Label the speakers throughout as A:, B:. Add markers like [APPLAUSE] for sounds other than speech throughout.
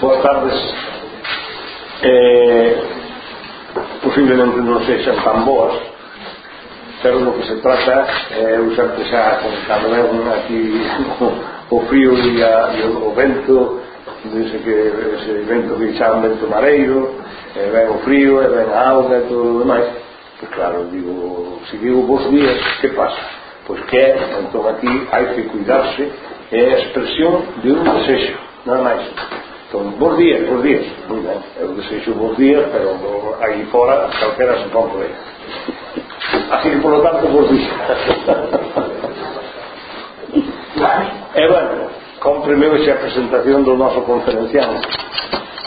A: Boas tardes. Eh, posiblemente non sexan tan boas, pero no que se trata, eh, eu sempre xa comentado ben aquí o frío e, a, e o vento, dice que ese vento que chaman vento mareiro, e eh, ben o frío, e eh, ben a auga e todo o demais. Pois claro, digo, se digo vos días, que pasa? pois que é, entón aquí hai que cuidarse é a expresión de un desexo nada máis Entón, bons días, bons días. Muy ben, eu desexo bons días, pero no, aí fora calquera se pon por aí. Así que, por lo tanto, bons días. e, bueno, cómpreme hoxe a presentación do noso conferenciante,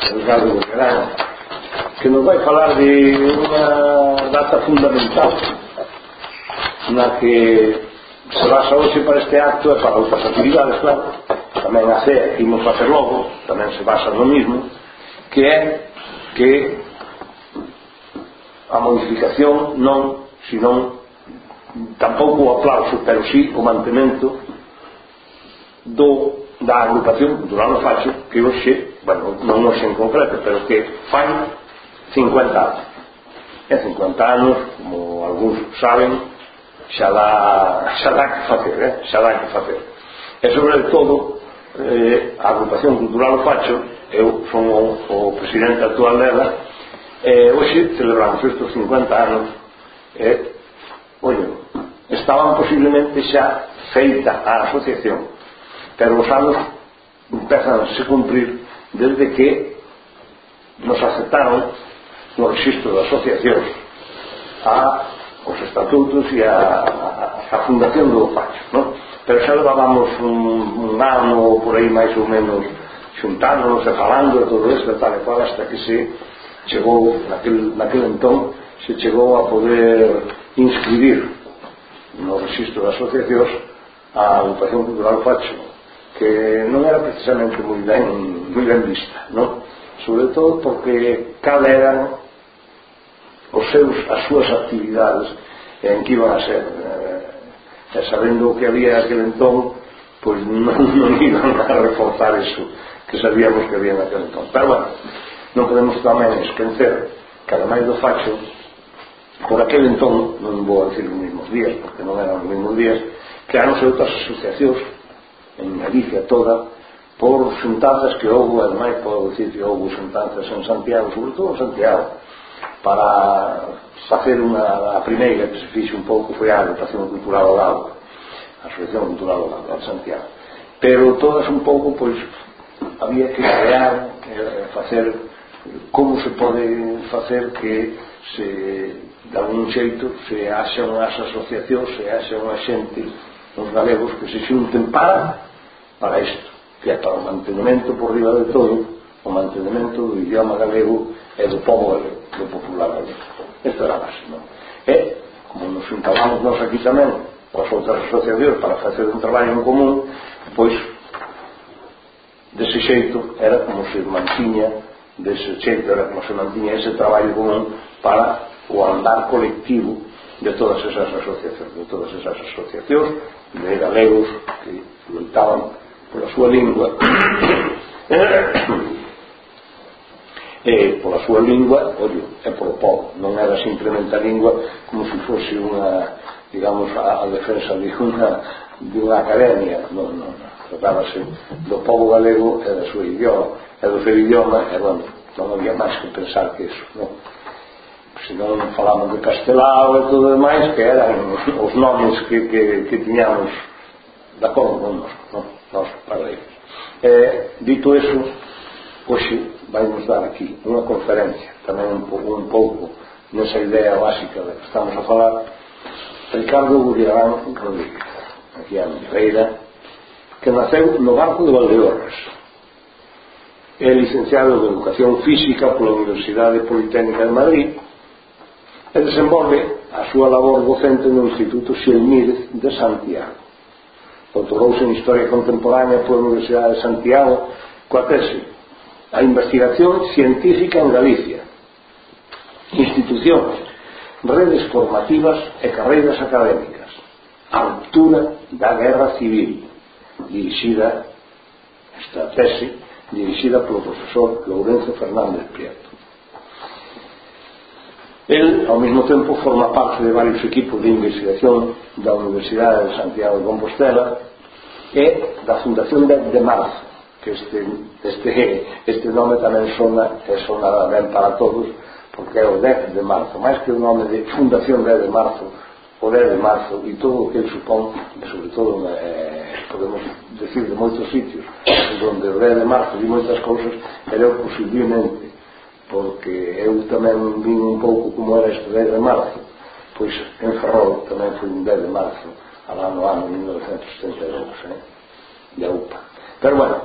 A: Edgardo Bergerano, que nos vai falar de unha data fundamental na que se basa hoxe para este acto e para outras actividades, claro, tamén a SE imos facer logo tamén se basa no mismo que é que a modificación non senón tampouco o aplauso pero sí o mantemento do da agrupación do no Facho que hoxe, bueno, non hoxe en concreto pero que fai 50 anos e 50 anos, como algúns saben xa dá, xa dá que facer eh? xa dá que facer e sobre todo eh, a agrupación cultural o Facho eu son o, o presidente actual dela e eh, hoxe celebramos estes 50 anos eh, ollo estaban posiblemente xa feita a asociación pero os anos empezan a se cumprir desde que nos aceptaron no registro de asociacións a os estatutos e a, a fundación do Pacho non? pero xa levábamos un, un ano por aí máis ou menos xuntándonos e falando e todo isto tal e cual hasta que se chegou naquel, naquel entón se chegou a poder inscribir no registro de asociacións a agrupación cultural Facho que non era precisamente moi ben, moi ben vista no? sobre todo porque cal eran os seus, as súas actividades en que iban a ser eh, e sabendo o que había aquel entón pois [LAUGHS] non, non iban a reforzar eso que sabíamos que había naquel entón. Pero bueno, non podemos tamén esquecer que ademais do facho por aquel entón non vou a decir os mesmos días porque non eran os mesmos días crearonse outras asociacións en Galicia toda por xuntanzas que houve, ademais podo dicir que houve xuntanzas en Santiago, sobre todo en Santiago para facer unha, a primeira que se fixe un pouco foi a agrupación cultural ao lado a asociación cultural ao lado de Santiago. Pero todas un pouco pois había que crear eh, facer como se pode facer que se de algún xeito se haxa unhas asociacións se haxa unha xente os galegos que se xunten para para isto que é para o mantenimento por riba de todo o mantenimento do idioma galego e do povo galego, do popular galego. Esta era a base, non? E, como nos juntábamos nós aquí tamén, coas outras asociacións para facer un traballo en común, pois, dese xeito, era como se mantiña, dese xeito era como se mantiña ese traballo común para o andar colectivo de todas esas asociacións, de todas esas asociacións de galegos que lutaban pola súa lingua [COUGHS] eh, eh, pola súa lingua, ollo, é polo povo. Non era simplemente a lingua como se fose unha, digamos, a, a defensa de unha, de unha academia. Non, non, non. Tratábase do povo galego e da súa idioma, e do seu idioma, e bueno, non había máis que pensar que iso non? Se non falamos de castelao e todo demais, que eran os, os nomes que, que, que tiñamos da connosco, non? Nos para eles. Eh, dito eso, hoxe vai nos dar aquí unha conferencia tamén un um um pouco nesa idea básica de que estamos a falar Ricardo Guriarán Rodríguez aquí a Mireira que naceu no barco de Valdeorras é licenciado de Educación Física pola Universidade Politécnica de Madrid e desenvolve a súa labor docente no Instituto Xelmírez de Santiago. Doutorouse en Historia Contemporánea pola Universidade de Santiago coa tese a investigación científica en Galicia. Institucións redes formativas e carreiras académicas. A altura da guerra civil dirixida esta tese dirixida polo profesor Lourenzo Fernández Prieto. El, ao mesmo tempo, forma parte de varios equipos de investigación da Universidade de Santiago de Compostela e da Fundación de, de Marzo, que este, este, este nome tamén sona, e sona ben para todos, porque é o 10 de marzo, máis que o nome de Fundación 10 de marzo, o 10 de marzo, e todo o que ele supón, e sobre todo eh, podemos decir de moitos sitios, onde o 10 de marzo di moitas cousas, era o posiblemente, porque eu tamén vin un pouco como era este 10 de marzo, pois en Ferrol tamén foi un 10 de marzo, alá no ano 1972, eh, de UPA. Pero bueno,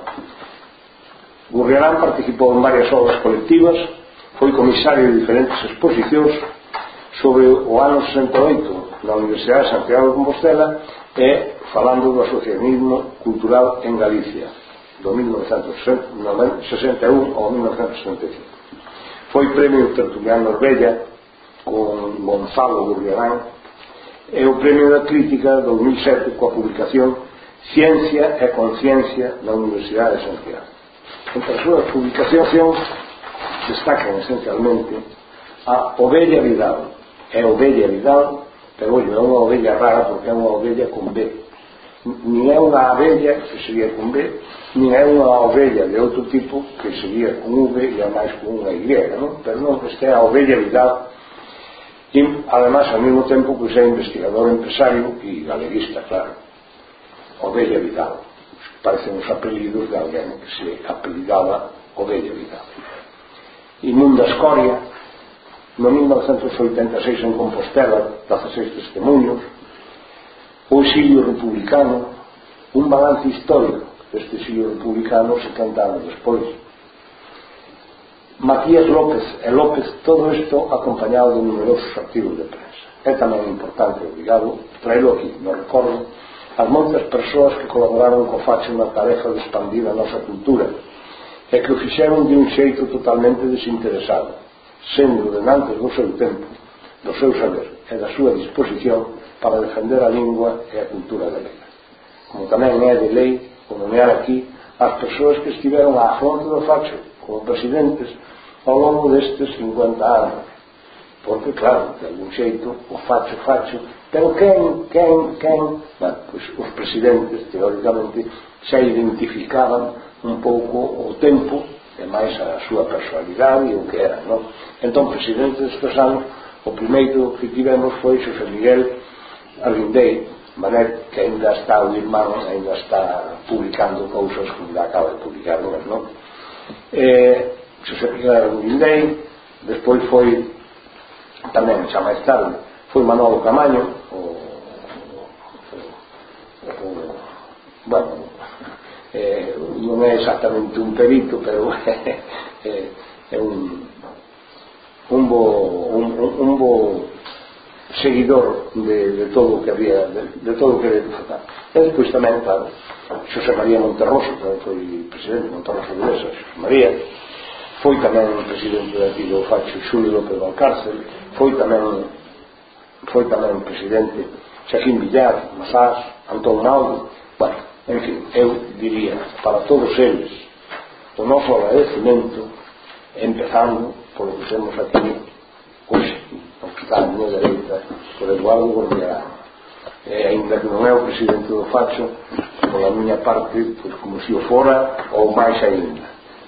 A: Gurriarán participou en varias obras colectivas, foi comisario de diferentes exposicións sobre o ano 68 na Universidade de Santiago de Compostela e falando do asociacionismo cultural en Galicia do 1961 ao 1965 foi premio Tertuliano Norbella con Gonzalo Gurriarán e o premio da crítica 2007 coa publicación Ciencia e Conciencia na Universidade de Santiago. Entre as súas publicacións destacan esencialmente a Ovella Vidal. É Ovella Vidal, pero ollo, é unha ovella rara porque é unha ovella con B. Ni é unha abella que sería con B, ni é unha ovella de outro tipo que sería con V e a máis con unha Y, non? Pero non, esta é a Ovella Vidal e además ao mesmo tempo pois é investigador empresario e galeguista, claro Ovella Vidal. Parecen os apelidos de alguén que se apelidaba Ovella Vidal. Inmunda Escoria, no 1986 en Compostela, 16 testemunhos, o exilio republicano, un balance histórico deste exilio republicano 70 anos despois. Matías López e López, todo isto acompañado de numerosos artigos de prensa. É tamén importante, obrigado, traelo aquí, no recordo, as montas persoas que colaboraron co facho na tarefa de expandir a nosa cultura e que o fixeron de un xeito totalmente desinteresado, sendo denantes do seu tempo, do seu saber e da súa disposición para defender a lingua e a cultura galega. Como tamén é de lei o nomear aquí as persoas que estiveron á fronte do facho como presidentes ao longo destes 50 anos, porque claro, de algún xeito, o facho facho Pero quen, quen, quen, bueno, pues, os presidentes, teóricamente, xa identificaban un pouco o tempo e máis a súa personalidade e o que era, non? Entón, presidentes destes anos, o primeiro que tivemos foi José Miguel Arrindei, Manel, que ainda está o irmán, ainda está publicando cousas como ainda acaba de publicar, non? Eh, José Miguel Arrindei, despois foi tamén xa máis tarde foi Manolo Camaño o, o, bueno eh, non é exactamente un perito pero [LAUGHS] eh, é un un bo un, un bo seguidor de, de todo o que había de, de todo o que había que tratar e despois tamén claro Xosé María Monterroso tamén foi presidente Monterroso de Mesa Xosé María. Foi tamén presidente de aquí do Facho Xulio López Valcárcel foi tamén foi tamén presidente Xaquín Villar, Masás, Antón Mauro, bueno, en fin, eu diría para todos eles o noso agradecimento empezando polo que temos aquí hoxe, o que está a miña dereita, por Eduardo Gordiarán. E, ainda que non é o presidente do Facho, pola miña parte, pois, como se o fora, ou máis aínda.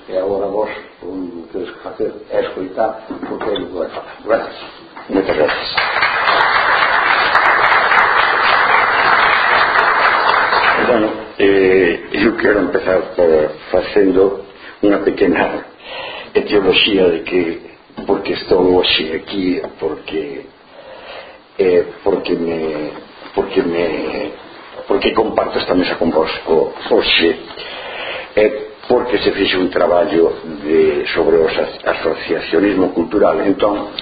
A: E agora vos, o que tedes que facer é escoitar o que ele vai falar. Gracias.
B: Muchas gracias. eh, eu quero empezar por facendo unha pequena etioloxía de que porque estou hoxe aquí porque eh, porque me porque me porque comparto esta mesa con vos co, hoxe eh, porque se fixe un traballo de, sobre o asociacionismo cultural. Entón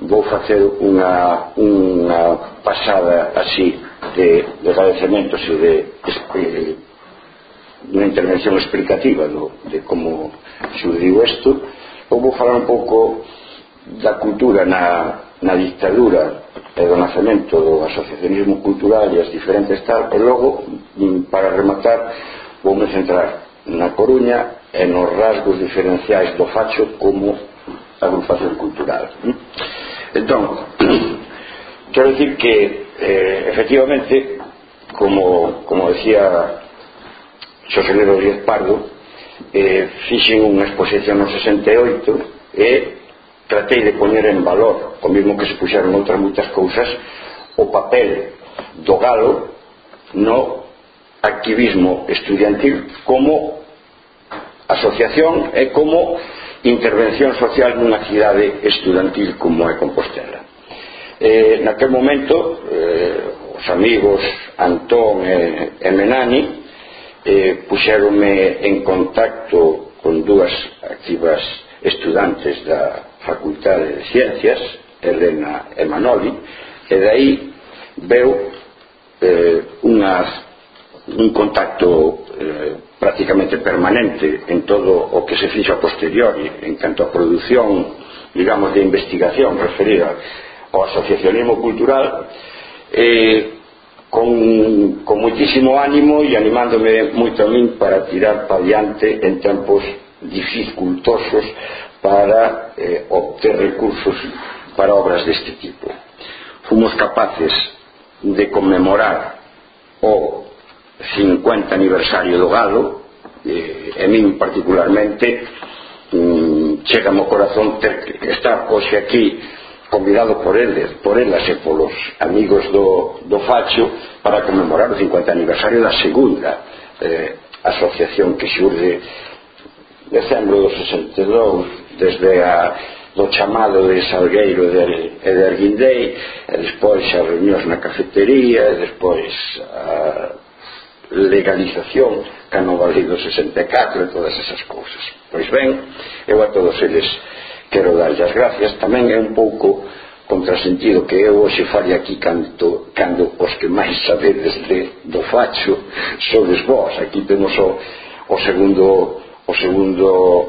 B: vou facer unha, unha pasada así de, de agradecementos e de, de, de unha intervención explicativa do, de como surdiu isto ou vou falar un pouco da cultura na, na dictadura e do nacemento do asociacionismo cultural e as diferentes tal e logo mm, para rematar vou me centrar na Coruña e nos rasgos diferenciais do facho como agrupación cultural entón [CLEARS THROAT] quero dicir que Eh, efectivamente, como, como decía Xoselero Díaz Pardo, eh, fixen unha exposición no 68 e tratei de poñer en valor, o mismo que se puxeron outras moitas cousas, o papel do galo no activismo estudiantil como asociación e como intervención social nunha cidade estudantil como é Compostela. Eh, naquel momento, eh, os amigos Antón e, e Menani eh, puxeronme en contacto con dúas activas estudantes da Facultade de Ciencias, Elena e Manoli, e dai veu eh, unha, un contacto eh, prácticamente permanente en todo o que se fixo a posteriori en canto a produción digamos de investigación referida o asociacionismo cultural eh, con, con muitísimo ánimo e animándome moito a min para tirar para diante en tempos dificultosos para eh, obter recursos para obras deste tipo. Fomos capaces de conmemorar o 50 aniversario do galo eh, e min particularmente um, chega mo corazón ter, estar hoxe aquí convidado por eles, por elas e polos amigos do, do Facho para conmemorar o 50 aniversario da segunda eh, asociación que xurde decembro do 62 desde a do chamado de Salgueiro de, e de Arguindei e despois as reunións na cafetería e despois a legalización Cano do 64 e todas esas cousas. Pois ben, eu a todos eles quero darlle as gracias. Tamén é un pouco contrasentido que eu hoxe fale aquí canto, cando os que máis sabedes de, do facho sodes vós. Aquí temos o, o segundo o segundo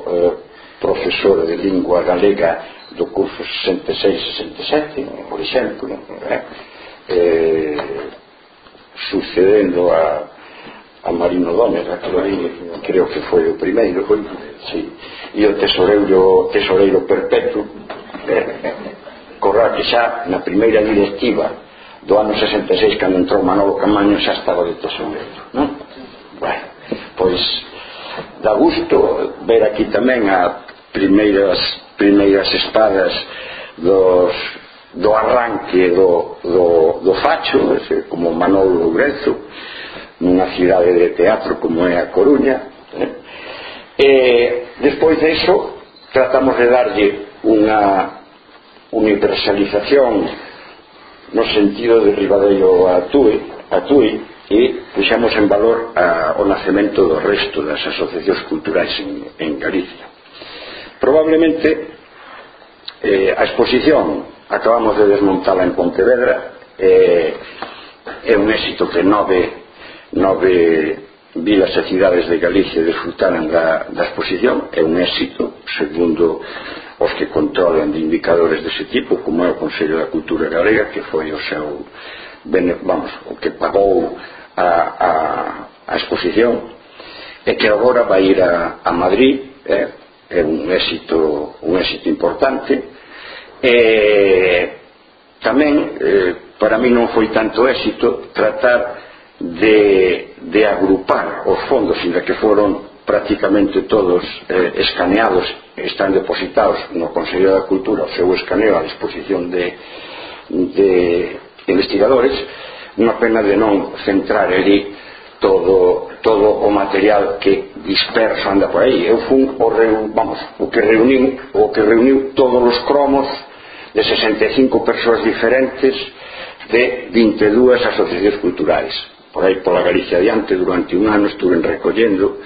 B: eh, profesor de lingua galega do curso 66-67 por exemplo eh, eh, sucedendo a a Marino Gómez, a Clorín, creo que foi o primeiro, foi, sí. e o tesoreiro, tesoreiro perpetuo, eh, eh corra que xa na primeira directiva do ano 66, cando entrou Manolo Camaño, xa estaba de tesoreiro, non? Bueno, pois, dá gusto ver aquí tamén a primeiras, primeiras espadas dos do arranque do, do, do facho ese, como Manolo Grezo nunha cidade de teatro como é a Coruña eh? e despois de iso tratamos de darlle unha universalización no sentido de Ribadello a Tui, a Tui e puxamos en valor a, o nacemento do resto das asociacións culturais en, en Galicia probablemente eh, a exposición acabamos de desmontala en Pontevedra eh, é un éxito que nove nove vilas e cidades de Galicia disfrutaran da, da exposición é un éxito segundo os que controlan de indicadores dese tipo como é o Consello da Cultura Galega que foi o seu vamos, o que pagou a, a, a exposición e que agora vai ir a, a Madrid eh? é un éxito un éxito importante e tamén eh, para mí non foi tanto éxito tratar de, de agrupar os fondos, inda que foron prácticamente todos eh, escaneados están depositados no Consello da Cultura o seu escaneo a disposición de, de investigadores unha pena de non centrar ali todo, todo o material que disperso anda por aí. Eu fun o, reu, vamos, o que reuniu o que reuniu todos os cromos de 65 persoas diferentes de 22 asociacións culturais por aí pola Galicia adiante durante un ano estuve recollendo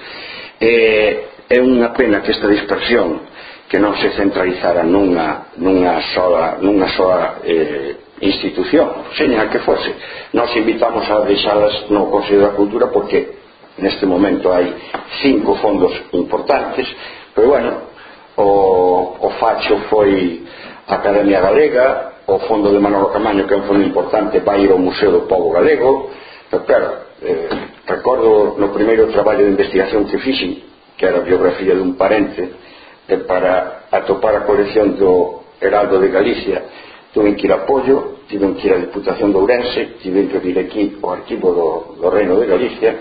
B: e é unha pena que esta dispersión que non se centralizara nunha, nunha sola, nunha sola eh, institución, seña que fose. Nos invitamos a deixalas no Consello da Cultura porque neste momento hai cinco fondos importantes, pero bueno, o, o facho foi a Academia Galega, o Fondo de Manolo Camaño, que é un fondo importante, vai ir ao Museo do Povo Galego, Pero claro, eh, recordo no primeiro traballo de investigación que fixen, que era a biografía dun parente, eh, para atopar a colección do Heraldo de Galicia, tuve que ir a Pollo, tive que ir a Diputación de Ourense, tive que vir aquí ao arquivo do, do Reino de Galicia,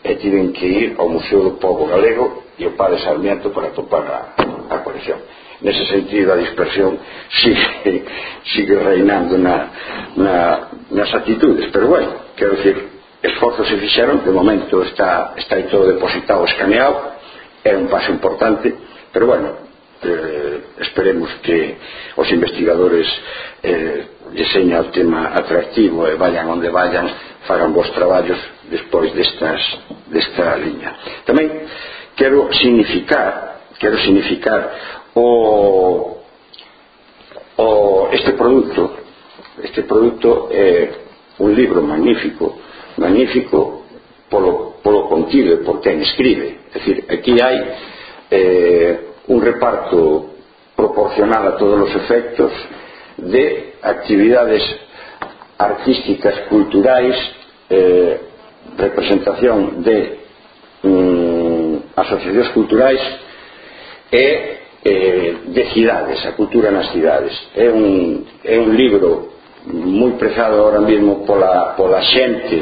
B: e tive que ir ao Museo do Povo Galego e ao Padre Sarmiento para atopar a, a colección nese sentido a dispersión sigue, [LAUGHS] sigue reinando na, na, nas actitudes. Pero bueno, quero dicir esforzos se fixeron, de momento está, está aí todo depositado, escaneado é un paso importante pero bueno, eh, esperemos que os investigadores eh, deseña o tema atractivo e vayan onde vayan fagan vos traballos despois destas, desta liña. Tamén quero significar quero significar o, o este produto este produto é un libro magnífico magnífico polo, polo contido por quen escribe. É dicir, aquí hai eh, un reparto proporcional a todos os efectos de actividades artísticas, culturais eh, representación de mm, asociacións culturais e eh, de cidades, a cultura nas cidades. É un, é un libro moi prezado ahora mesmo pola, pola xente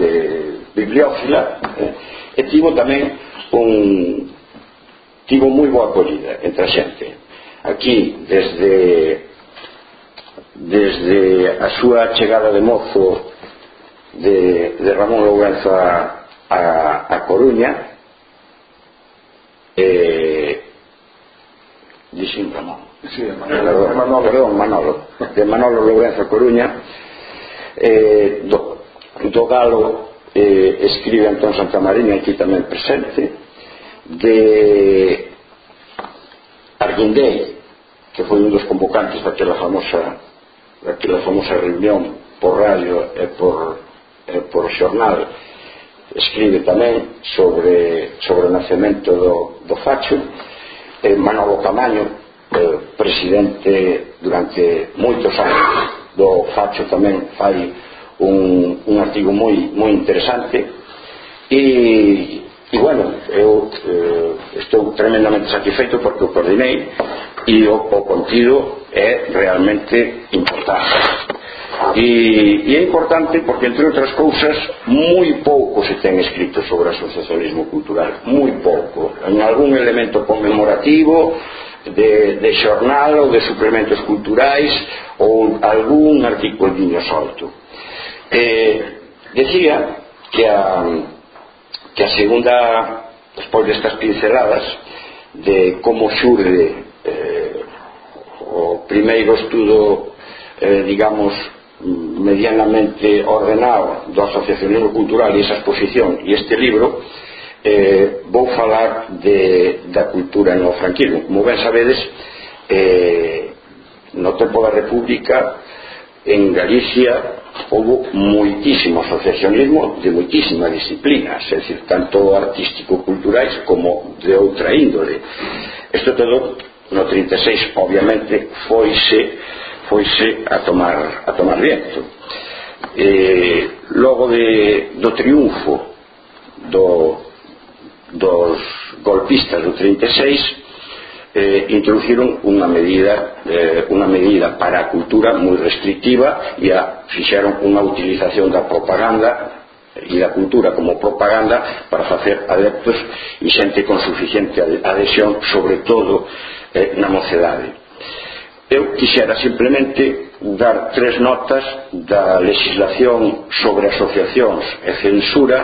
B: de bibliófila eh, e tivo tamén un tivo moi boa acolhida entre a xente aquí desde desde a súa chegada de mozo de, de Ramón Lourenzo a, a, a Coruña eh, Dixinta, non?
A: Sí, Manolo.
B: Manolo, perdón, Manolo. De Manolo Lourenzo Coruña. Eh, do, do Galo eh, escribe Antón Santamarina aquí tamén presente. De Arguindei, que foi un dos convocantes daquela famosa daquela famosa reunión por radio e por, e por xornal escribe tamén sobre, sobre o nacemento do, do Facho eh, Manolo Camaño, eh, presidente durante moitos anos do Facho tamén fai un, un artigo moi, moi interesante. E, e bueno eu eh, estou tremendamente satisfeito porque o coordinei e o, o contido é realmente importante. E, e é importante porque, entre outras cousas, moi pouco se ten escrito sobre o asociacionismo cultural, moi pouco. En algún elemento conmemorativo, de, de xornal ou de suplementos culturais ou algún articuliño solto. Eh, decía que a, que a segunda, despois destas pinceladas, de como xurde eh, o primeiro estudo, eh, digamos, medianamente ordenado do asociacionismo cultural e esa exposición e este libro eh, vou falar de, da cultura no franquismo. Como ben sabedes eh, no tempo da República en Galicia houve moitísimo asociacionismo de moitísimas disciplinas é dicir, tanto artístico-culturais como de outra índole. Isto todo no 36 obviamente foise foise a tomar, a tomar viento. Eh, logo de, do triunfo do, dos golpistas do 36 eh, introduciron unha medida eh, unha medida para a cultura moi restrictiva e a, fixaron unha utilización da propaganda e da cultura como propaganda para facer adeptos e xente con suficiente adhesión sobre todo eh, na mocedade. Eu quixera simplemente dar tres notas da legislación sobre asociacións e censura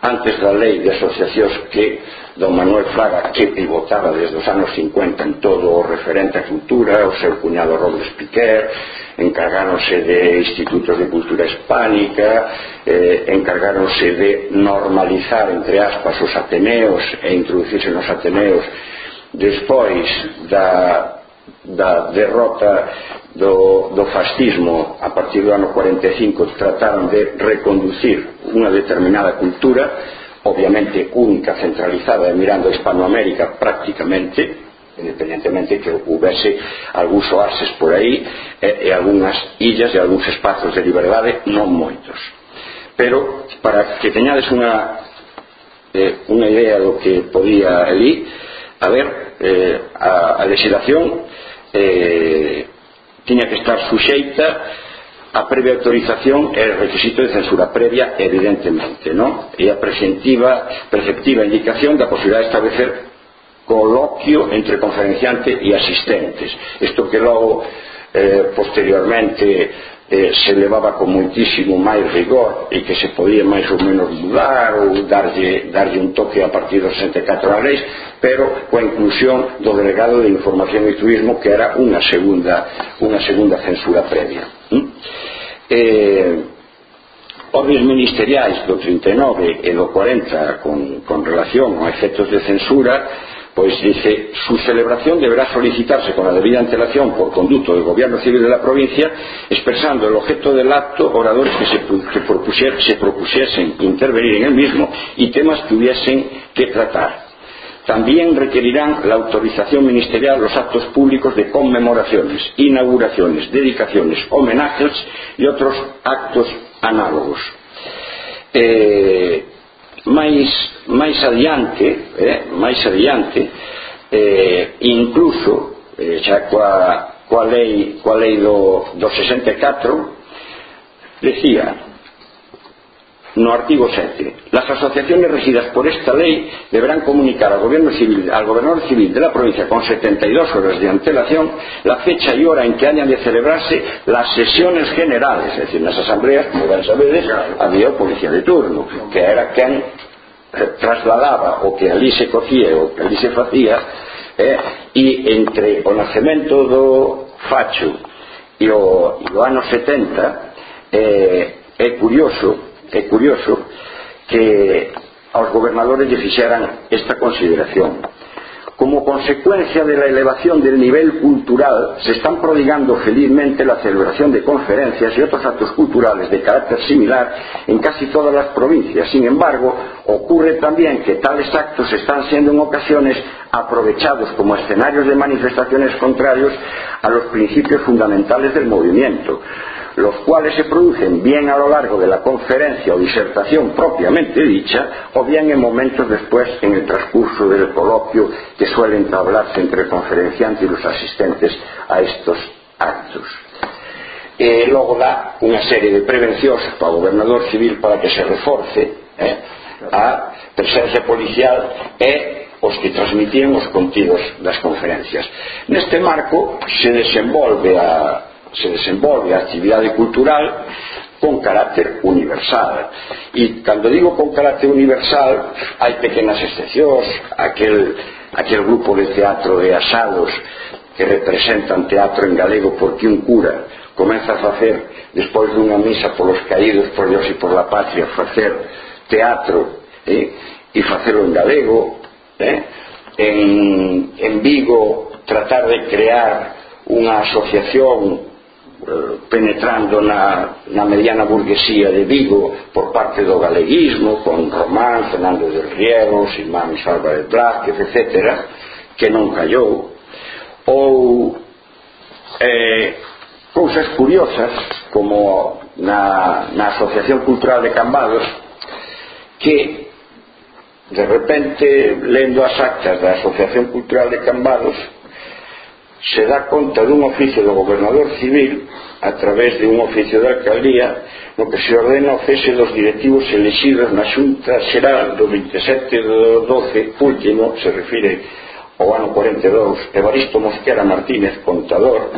B: antes da lei de asociacións que don Manuel Fraga que pivotaba desde os anos 50 en todo o referente a cultura o seu cuñado Robles Piquer encargáronse de institutos de cultura hispánica eh, encargáronse de normalizar entre aspas os Ateneos e introducirse nos Ateneos despois da da derrota do, do fascismo a partir do ano 45 trataron de reconducir unha determinada cultura obviamente única, centralizada e mirando a Hispanoamérica prácticamente independentemente que houvese algúns oases por aí e, e algunhas illas e algúns espazos de liberdade non moitos. Pero para que teñades unha eh, unha idea do que podía ali a ver, eh, a, a legislación eh, tiña que estar suxeita a previa autorización e requisito de censura previa evidentemente non? e a presentiva, preceptiva indicación da posibilidad de establecer coloquio entre conferenciante e asistentes isto que logo eh, posteriormente eh, se levaba con muitísimo máis rigor e que se podía máis ou menos mudar ou darlle, darlle un toque a partir dos 64 a leis pero coa inclusión do delegado de información e turismo que era unha segunda, unha segunda censura previa mm? eh, Obvios ministeriais do 39 e do 40 con, con relación a efectos de censura Pois dice, su celebración deberá solicitarse con la debida antelación por conducto del Gobierno Civil de la provincia, expresando el objeto del acto, oradores que se propusiesen intervenir en el mismo y temas que hubiesen que tratar. También requerirán la autorización ministerial los actos públicos de conmemoraciones, inauguraciones, dedicaciones, homenajes y otros actos análogos. Eh, máis, máis adiante, eh, máis adiante, eh, incluso eh, xa coa, coa lei, coa lei do, do 64, decía no artigo 7. Las asociaciones regidas por esta lei deberán comunicar ao goberno civil, al gobernador civil de la provincia con 72 horas de antelación la fecha y hora en que hayan de celebrarse las sesiones generales, es decir, las asambleas, como ben sabedes, había o policía de turno, que era quen eh, trasladaba o que ali se cocía o que ali se facía eh, e entre o nacemento do facho e o, e o ano 70 eh, é curioso é curioso que aos gobernadores lle fixeran esta consideración como consecuencia de la elevación del nivel cultural se están prodigando felizmente la celebración de conferencias y otros actos culturales de carácter similar en casi todas las provincias. Sin embargo, ocurre también que tales actos están siendo en ocasiones aprovechados como escenarios de manifestaciones contrarios a los principios fundamentales del movimiento los cuales se producen bien a lo largo de la conferencia o disertación propiamente dicha, o bien en momentos después en el transcurso del coloquio que suele entablarse entre el conferenciante y los asistentes a estos actos. E logo dá unha serie de prevencións para o gobernador civil para que se reforce eh, a presencia policial e os que transmitían os contidos das conferencias. Neste marco se desenvolve a, se desenvolve a actividade cultural con carácter universal. E cando digo con carácter universal, hai pequenas excepcións, aquel, aquel grupo de teatro de asados que representan teatro en galego porque un cura comeza a facer, despois dunha misa polos caídos por Dios e por la patria, facer teatro eh, e facelo en galego eh? en, en Vigo tratar de crear unha asociación eh, penetrando na, na mediana burguesía de Vigo por parte do galeguismo con Román, Fernando del Riego Simán Álvarez Blázquez, etc que non callou ou eh, cousas curiosas como na, na Asociación Cultural de Cambados que De repente, lendo as actas da Asociación Cultural de Cambados, se dá conta dun oficio do gobernador civil a través de un oficio da alcaldía no que se ordena o cese dos directivos elegidos na xunta xeral do 27 do 12 último se refire ao ano 42 Evaristo Mosquera Martínez contador.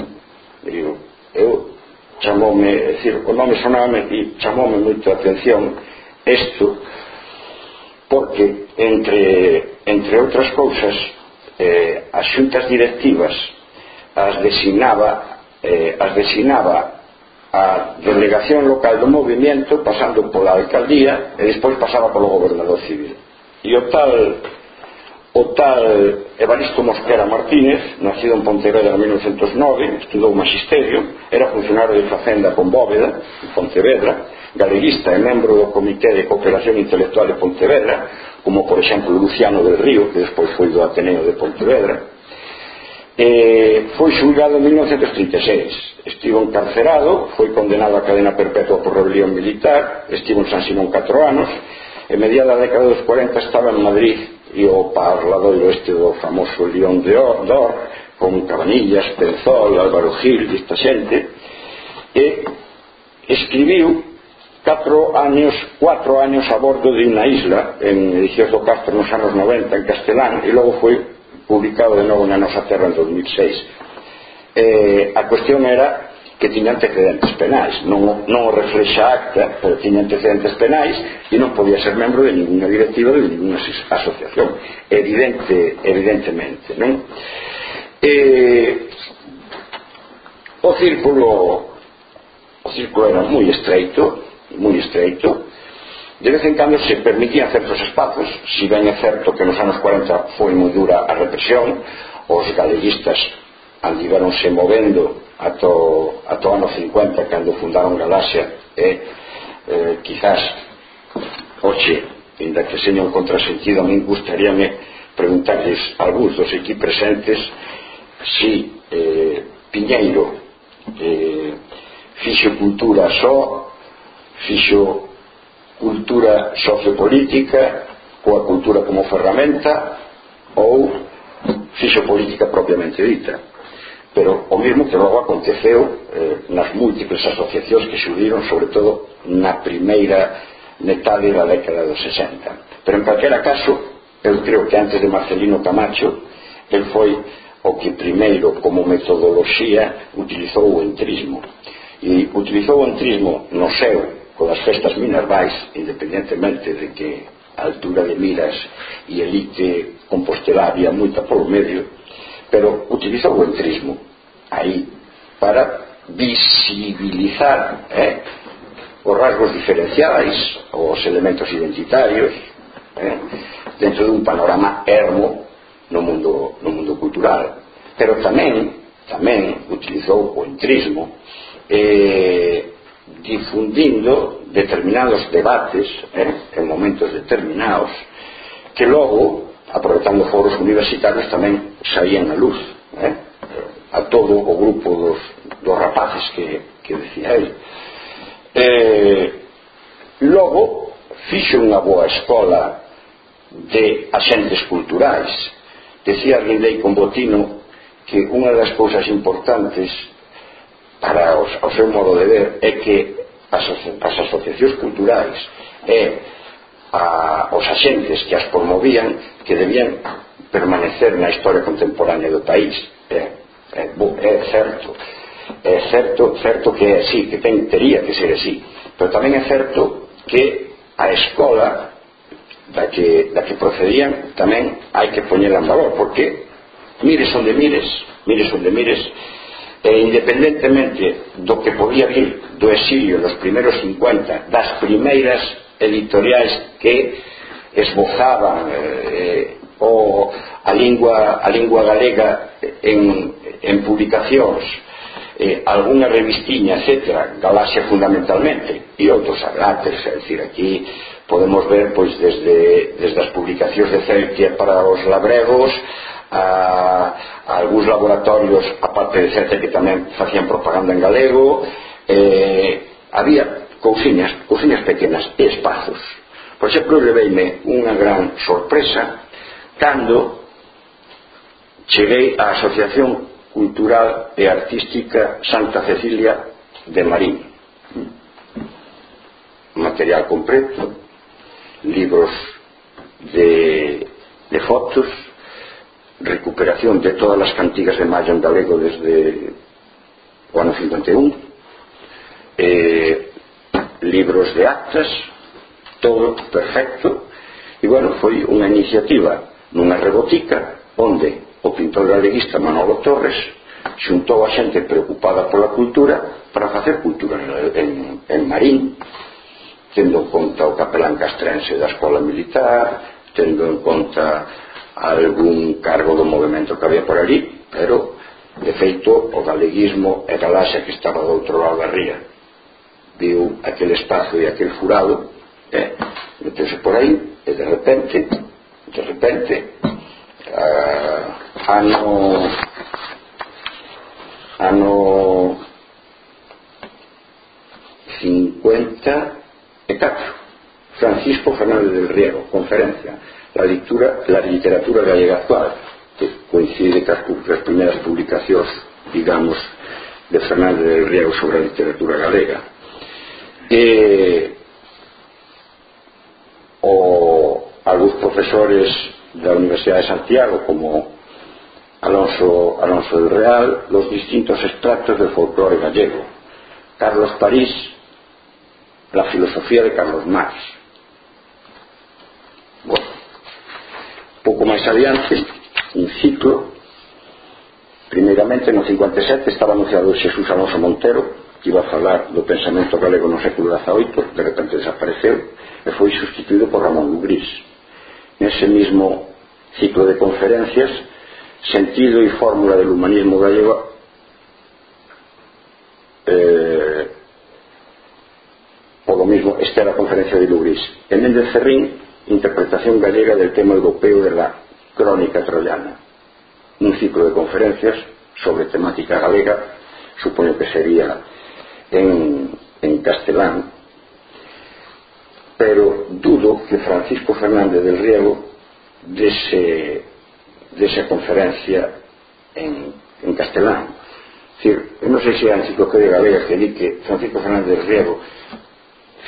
B: Digo, eu chamoume decir, o nome soname e chamoume moito a atención isto porque entre, entre outras cousas eh, as xuntas directivas as designaba eh, as designaba a delegación local do movimento pasando pola alcaldía e despois pasaba polo gobernador civil. E o tal o tal Evaristo Mosquera Martínez, nacido en Pontevedra en 1909, estudou magisterio, era funcionario de Facenda con Bóveda, en Pontevedra, galeguista e membro do Comité de Cooperación Intelectual de Pontevedra, como por exemplo Luciano del Río, que despois foi do Ateneo de Pontevedra, eh, foi xulgado en 1936 estivo encarcerado foi condenado a cadena perpetua por rebelión militar. Estivo en San Simón 4 anos e mediada a década dos 40 estaba en Madrid io parla este do famoso León de Ordor con Cabanillas, Penzol, Álvaro Gil esta xente e escribiu catro años, cuatro años a bordo de unha isla en Edicións do Castro nos anos 90 en castelán e logo foi publicado de novo na nosa terra en 2006 eh, a cuestión era que tiña antecedentes penais non, non o reflexa acta pero tiña antecedentes penais e non podía ser membro de ninguna directiva de ninguna asociación evidente evidentemente non? Eh, o círculo o círculo era moi estreito moi estreito de vez en cando se permitían certos espazos si ben é certo que nos anos 40 foi moi dura a represión os galeguistas andiveronse movendo ata o, ata o ano 50 cando fundaron Galaxia e eh, quizás hoxe, inda que seña un contrasentido a min gustaríame preguntarles a algúns dos aquí presentes si eh, Piñeiro eh, fixo cultura só fixo cultura sociopolítica coa cultura como ferramenta ou fixo política propiamente dita pero o mesmo que logo aconteceu eh, nas múltiples asociacións que surgiron sobre todo na primeira metade da década dos 60 pero en calquera caso eu creo que antes de Marcelino Camacho el foi o que primeiro como metodoloxía utilizou o entrismo. E utilizou o entrismo no seu con as festas minervais independentemente de que a altura de Miras e Elite compostelá había moita polo medio pero utilizou o entrismo aí para visibilizar eh, os rasgos diferenciais os elementos identitarios eh, dentro dun panorama ermo no mundo, no mundo cultural. Pero tamén tamén utilizou o entrismo eh, difundindo determinados debates eh, en momentos determinados que logo aproveitando foros universitarios tamén saían a luz eh, a todo o grupo dos, dos rapaces que, que decía él eh, logo fixo unha boa escola de axentes culturais decía con Botino que unha das cousas importantes para os, ao seu modo de ver é que as, as asociacións culturais e a, os axentes que as promovían que debían permanecer na historia contemporánea do país eh? É, bo, é certo. É certo, certo que é así, que ten, tería que ser así. Pero tamén é certo que a escola da que, da que procedían tamén hai que poñela en valor porque mires onde mires mires onde mires e independentemente do que podía vir do exilio dos primeiros 50 das primeiras editoriais que esbozaban eh, eh o, a lingua, a lingua galega en, en publicacións eh, algunha revistiña, etc., Galaxia fundamentalmente, e outros agrantes, é dicir, aquí podemos ver pois desde, desde as publicacións de Celtia para os labregos a, a algúns laboratorios, aparte de Celtia, que tamén facían propaganda en galego, eh, había cousiñas, cousiñas pequenas e espazos. Por exemplo, leveime unha gran sorpresa cando cheguei á Asociación Cultural e Artística Santa Cecilia de Marín. Material completo, libros de, de fotos, recuperación de todas as cantigas de Mayo en galego desde o ano 51, eh, libros de actas, todo perfecto, e bueno, foi unha iniciativa nunha rebotica onde o pintor galeguista Manolo Torres xuntou a xente preocupada pola cultura para facer cultura en, en Marín tendo en conta o capelán castrense da escola militar tendo en conta algún cargo do movimento que había por ali pero de feito o galeguismo e laxa que estaba do outro lado da ría. Viu aquel espazo e aquel furado eh, metese por aí e de repente de repente ah, uh, ano ano 54 Francisco Fernández del Riego conferencia. La, lectura, la literatura gallega actual que coincide cas, as primeiras publicacións digamos de Fernández del Riego sobre a literatura galega e o algúns profesores da Universidade de Santiago como Alonso, Alonso del Real, los distintos extractos del folclore gallego, Carlos París, la filosofía de Carlos Marx. Bueno, pouco máis adiante, un ciclo, primeiramente no 57 estaba anunciado Xesús Alonso Montero, que iba a falar do pensamento galego no século XVIII, de repente desapareceu e foi sustituído por Ramón Lugrís. Nese mismo ciclo de conferencias, sentido e fórmula del humanismo gallego eh, polo mismo esta era a conferencia de Lubrís en Méndez Ferrín interpretación gallega del tema europeo de la crónica troyana. Un ciclo de conferencias sobre temática galega supoño que sería en, en castelán. Pero dudo que Francisco Fernández del Riego dese desa conferencia en, en castelán. Decir, eu non sei se a enciclopedia galega que di que Francisco Fernández Riego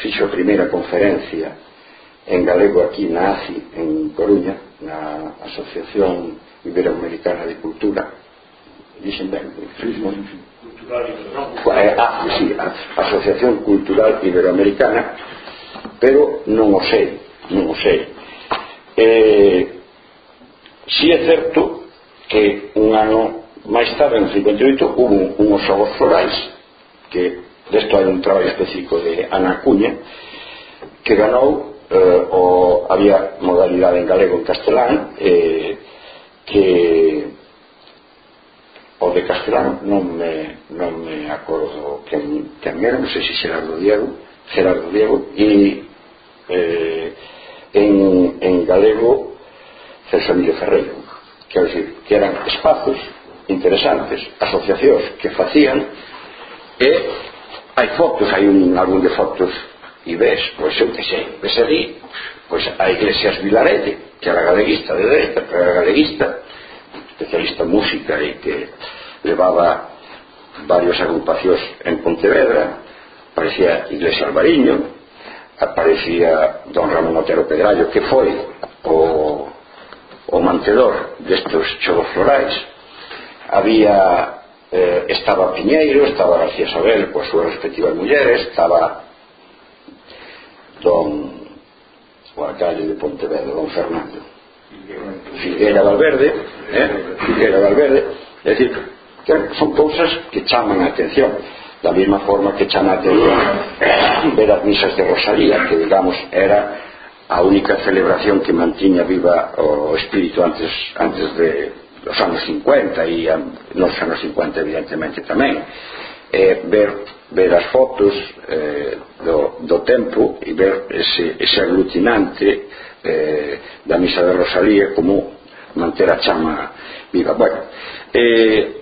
B: fixo a primeira conferencia en galego aquí na ACI, en Coruña, na Asociación Iberoamericana de Cultura, dixen ben, turismo, a, eh, ah, sí, a Asociación Cultural Iberoamericana, pero non o sei, non o sei. Eh, Si é certo que un ano máis tarde, en 58, hubo unhos xogos florais, que desto hai un traballo específico de Ana Cuña, que ganou, eh, o, había modalidade en galego e en castelán, eh, que o de castelán non me, non me acordo que, tamén, era, non sei se Gerardo Diego, Gerardo Diego, e eh, en, en galego Celso Ferreiro quero dicir, que eran espazos interesantes, asociacións que facían e hai fotos, hai un álbum de fotos e ves, pois eu que sei ves ali, pois a Iglesias Vilarete que era galeguista de dereita que era galeguista especialista en música e que levaba varios agrupacións en Pontevedra aparecía Iglesia Albariño aparecía Don Ramón Otero Pedrallo que foi o o mantedor destes xogos florais había eh, estaba Piñeiro estaba García Sabel coas súas respectivas mulleres estaba don o alcalde de Pontevedra don Fernando Figueira Valverde eh? Figueira Valverde é dicir, que son cousas que chaman a atención da mesma forma que chama a atención ver as misas de Rosalía que digamos era a única celebración que mantiña viva o espírito antes, antes de, os anos 50 e nos anos 50 evidentemente tamén. Eh, ver, ver as fotos eh, do, do tempo e ver ese, ese aglutinante eh, da misa de Rosalía como manter a chama viva. Bueno, eh,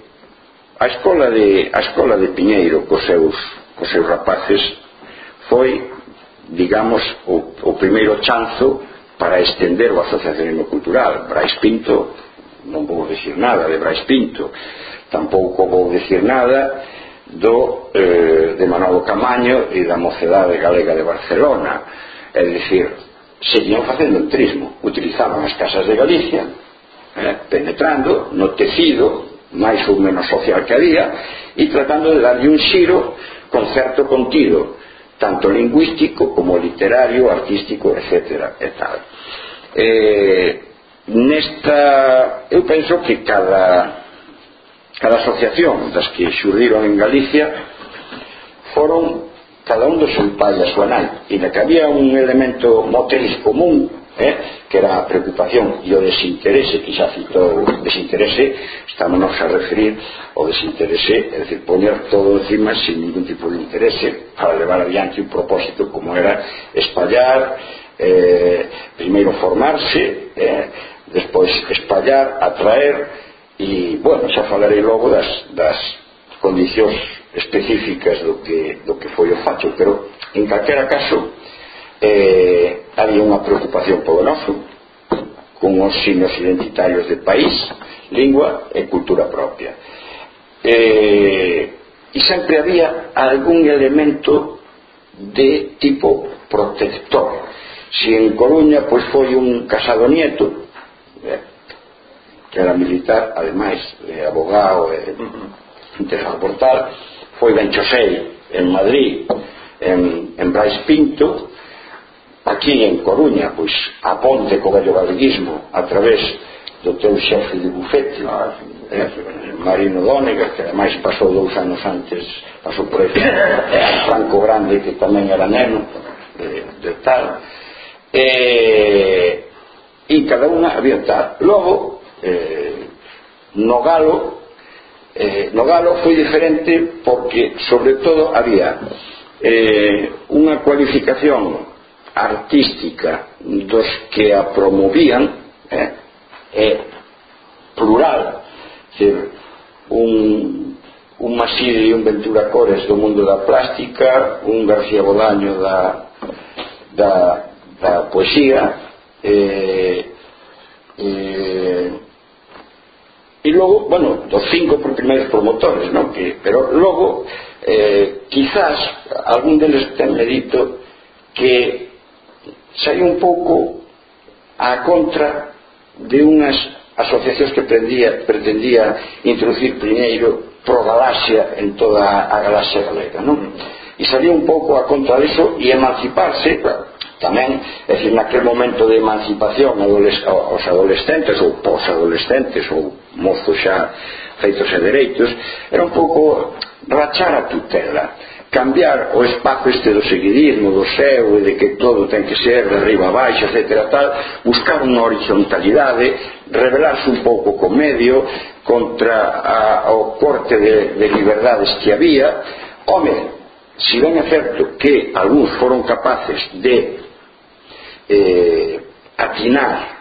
B: a escola de, a escola de Piñeiro cos seus, cos seus rapaces foi digamos, o, o primeiro chanzo para estender o asociacionismo cultural. Brais Pinto, non vou decir nada de Brais Pinto, tampouco vou decir nada do, eh, de Manolo Camaño e da Mocedade Galega de Barcelona. É dicir, seguían facendo un trismo, utilizaban as casas de Galicia, eh, penetrando no tecido máis ou menos social que había e tratando de darlle un xiro con certo contido tanto lingüístico como literario, artístico, etc. E tal. Eh, nesta, eu penso que cada, cada asociación das que xurdiron en Galicia foron cada un do seu pai e a súa nai e na que había un elemento motriz común eh? que era a preocupación e o desinterese que xa citou desinterese, estamos a referir o desinterese, é dicir, poñer todo encima sin ningún tipo de interese para levar adiante un propósito como era espallar eh, primeiro formarse eh, despois espallar atraer e bueno, xa falarei logo das, das condicións específicas do que, do que foi o facho pero en calquera caso eh, había unha preocupación polo noso con os signos identitarios de país, lingua e cultura propia. Eh, e sempre había algún elemento de tipo protector. Si en Coruña pois foi un casado nieto, eh, que era militar, ademais, eh, abogado, eh, de por foi Ben Chosei en Madrid, en, en Brais Pinto, aquí en Coruña, pois a ponte co gallogadeguismo a través do teu xefe de bufete ah, eh, Marino Dónega que ademais pasou dous anos antes pasou por aí [COUGHS] Franco Grande que tamén era neno de, de tal eh, e cada unha había tal logo eh, no galo eh, no galo foi diferente porque sobre todo había eh, unha cualificación artística dos que a promovían eh, é plural decir, un, un Masir e un Ventura Cores do mundo da plástica un García Bolaño da, da, da poesía eh, eh, e logo, bueno, dos cinco primeiros promotores non? Que, pero logo eh, quizás algún deles ten medito que sai un pouco a contra de unhas asociacións que prendía, pretendía introducir primeiro pro galaxia en toda a galaxia galega non? e salía un pouco a contra disso e emanciparse tamén, é dicir, naquel momento de emancipación adoles, aos adolescentes ou posadolescentes ou mozos xa feitos e dereitos era un pouco rachar a tutela cambiar o espazo este do seguidismo, do seu e de que todo ten que ser de arriba baixo, etc. tal, buscar unha horizontalidade, revelarse un pouco co medio contra a, o corte de, de liberdades que había. Home, si ben é certo que algúns foron capaces de eh, atinar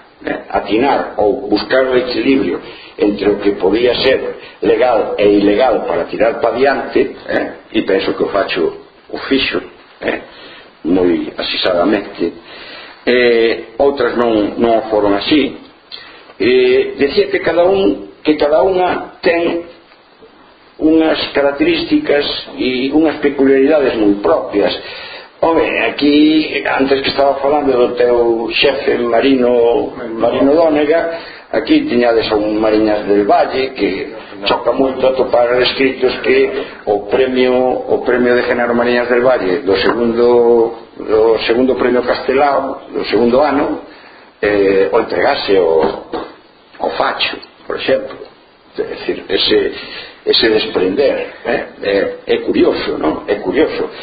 B: atinar ou buscar o equilibrio entre o que podía ser legal e ilegal para tirar para diante eh? e penso que o facho o fixo eh? moi asisadamente eh, outras non, non foron así eh, decía que cada un que cada unha ten unhas características e unhas peculiaridades moi propias Home, aquí, antes que estaba falando do teu xefe marino, marino Dónega, aquí tiñades a un Mariñas del Valle que choca moito atopar escritos que o premio o premio de Genaro Mariñas del Valle do segundo do segundo premio Castelao do segundo ano eh, o entregase o, o Facho, por exemplo é decir, ese, ese desprender eh? é, é curioso, non? é curioso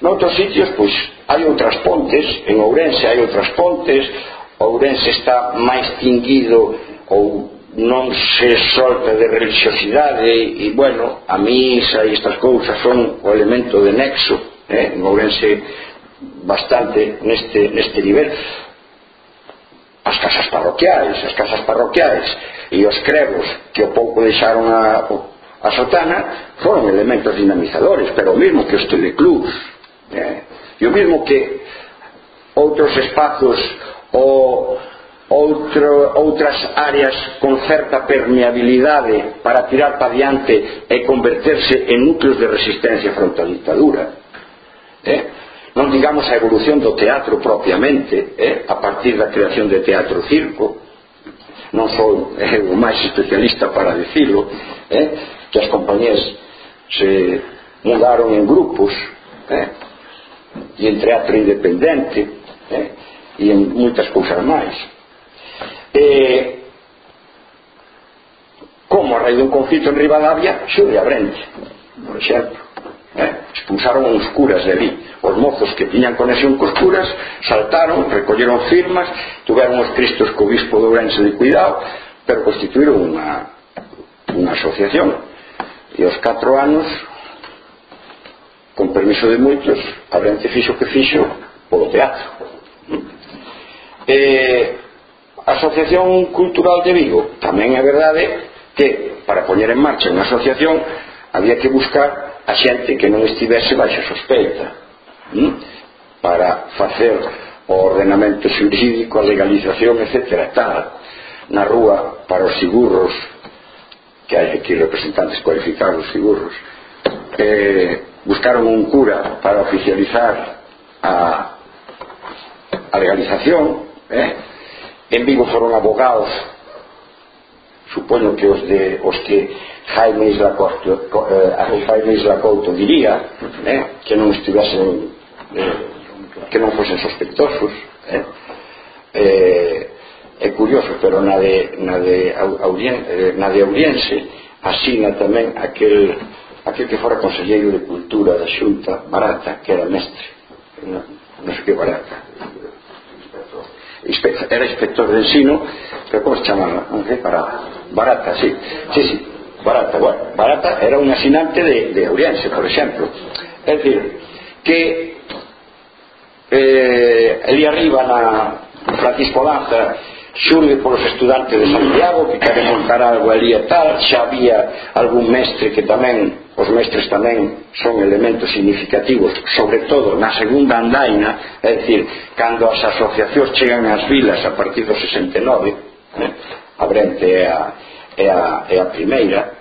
B: Noutros sitios, pois, hai outras pontes, en Ourense hai outras pontes, Ourense está máis tinguido ou non se solta de religiosidade e, bueno, a misa e estas cousas son o elemento de nexo, eh? en Ourense bastante neste, neste nivel as casas parroquiais, as casas parroquiais e os crevos que o pouco deixaron a, a sotana foron elementos dinamizadores, pero o mesmo que os teleclubs Eh, e o mesmo que outros espazos ou outro, outras áreas con certa permeabilidade para tirar para diante e converterse en núcleos de resistencia fronte á dictadura. Eh? non digamos a evolución do teatro propiamente eh? a partir da creación de teatro circo non sou eh, o máis especialista para dicilo eh? que as compañías se mudaron en grupos eh? e entre teatro independente eh, e en moitas cousas máis eh, como a raíz dun conflito en Rivadavia xurde Brente por exemplo eh, expulsaron uns curas de ali os mozos que tiñan conexión cos curas saltaron, recolleron firmas tuveron os cristos co bispo de Ourense de cuidado pero constituíron unha unha asociación. E os 4 anos con permiso de moitos a Brente fixo que fixo polo teatro eh, Asociación Cultural de Vigo tamén é verdade que para poñer en marcha unha asociación había que buscar a xente que non estivese baixo sospeita ¿Mm? para facer o ordenamento jurídico, a legalización, etc. Tal, na rúa para os seguros que hai aquí representantes cualificados seguros eh, buscaron un cura para oficializar a, a legalización eh? en Vigo foron abogados supoño que os, de, os que Jaime Isla Couto, eh, Jaime Isla Couto diría eh? que non estivesen eh, que non fosen sospeitosos eh? Eh, é curioso pero na de, na de, audien, eh, na de Auriense asina tamén aquel aquel que fora conselleiro de cultura da xunta barata que era mestre non, non sei que barata era inspector de ensino pero como se chamaba? non sei, para barata, sí, sí, sí barata, bueno, barata era un asinante de, de Auriense, por exemplo é dicir, que eh, ali arriba na Francisco Lanza xurde polos estudantes de Santiago que queren montar algo ali e tal xa había algún mestre que tamén os mestres tamén son elementos significativos sobre todo na segunda andaina é dicir, cando as asociacións chegan ás vilas a partir do 69 eh, a Brente é a, é a, é a primeira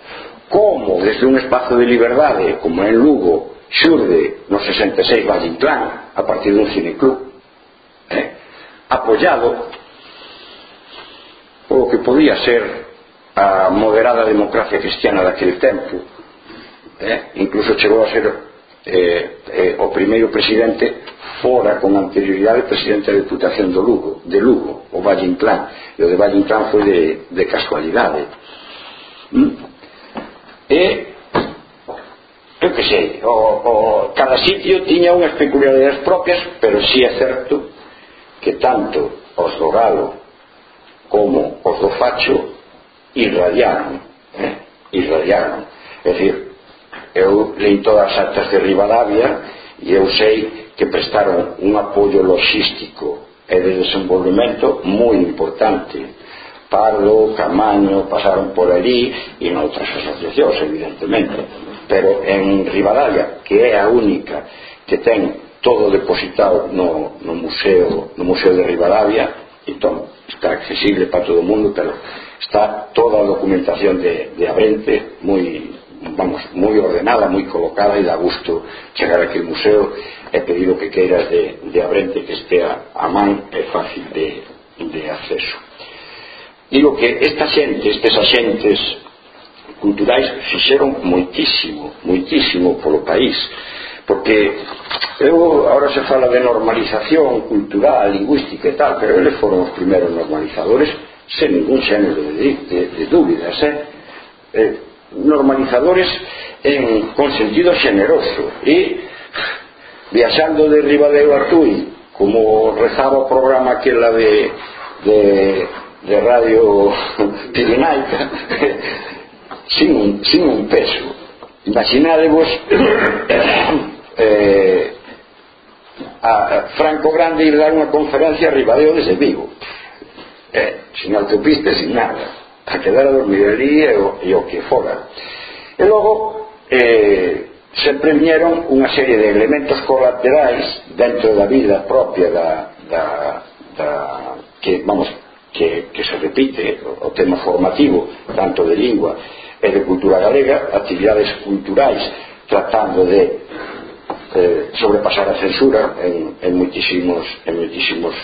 B: como desde un espazo de liberdade como en Lugo xurde no 66 Valle Inclán a partir dun cineclub eh, apoyado o que podía ser a moderada democracia cristiana daquele tempo eh? incluso chegou a ser eh, eh, o primeiro presidente fora con anterioridade presidente da Deputación do Lugo, de Lugo, o Valle Inclán. E o de Valle Inclán foi de, de casualidade. Mm? E, eu que sei, o, o, cada sitio tiña unhas peculiaridades propias, pero si sí é certo que tanto os do Galo como os do Facho irradiaron, eh? irradiaron. É dicir, eu lei todas as actas de Rivadavia e eu sei que prestaron un apoio logístico e de desenvolvemento moi importante. Pardo, Camaño, pasaron por ali e noutras asociacións, evidentemente. Pero en Rivadavia que é a única que ten todo depositado no, no, museo, no museo de Rivadavia entón está accesible para todo o mundo pero está toda a documentación de, de Abrente moi vamos, moi ordenada, moi colocada e dá gusto chegar aquí ao museo e pedir o que queiras de, de abrente que estea a man é fácil de, de acceso digo que esta xente, estes axentes culturais fixeron moitísimo, moitísimo polo país porque eu, agora se fala de normalización cultural, lingüística e tal, pero eles foron os primeiros normalizadores sen ningún xénero de, de, de dúbidas eh? Eh, normalizadores en, con sentido xeneroso. E viaxando de Ribadeo a Tui como rezaba o programa aquela de, de, de Radio [LAUGHS] Pirinaica [LAUGHS] sin un, sin un peso. Imaginadevos [COUGHS] eh, a Franco Grande ir dar unha conferencia a Ribadeo desde Vigo. Eh, sin autopista, sin nada a quedar a dormir ali e o, e o que fora e logo eh, se viñeron unha serie de elementos colaterais dentro da vida propia da, da, da que vamos que, que se repite o tema formativo tanto de lingua e de cultura galega actividades culturais tratando de eh, sobrepasar a censura en, en muitísimos en muitísimos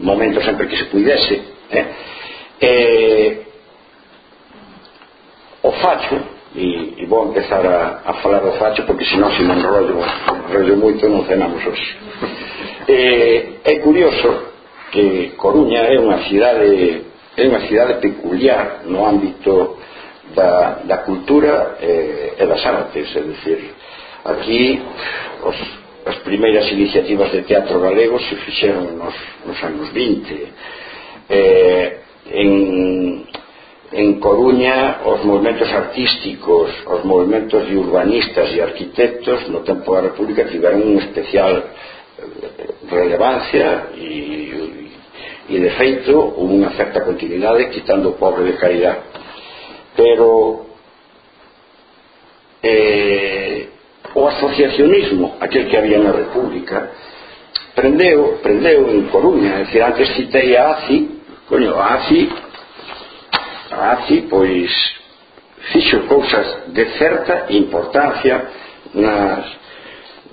B: momentos sempre que se pudese eh? eh, o facho e, e vou empezar a, a falar do facho porque senón se me enrollo enrollo moito non cenamos hoxe. Eh, é curioso que Coruña é unha cidade é unha cidade peculiar no ámbito da, da cultura eh, e das artes é dicir, aquí os, as primeiras iniciativas de teatro galego se fixeron nos, nos anos 20 eh, en, en Coruña os movimentos artísticos, os movimentos de urbanistas e arquitectos no tempo da República tiveron un especial eh, relevancia e, e de feito houve unha certa continuidade quitando o pobre de caridad pero eh, o asociacionismo aquel que había na República prendeu, prendeu en Coruña é dicir, antes citei a ACI Coño, así, así, pois, fixo cousas de certa importancia nas,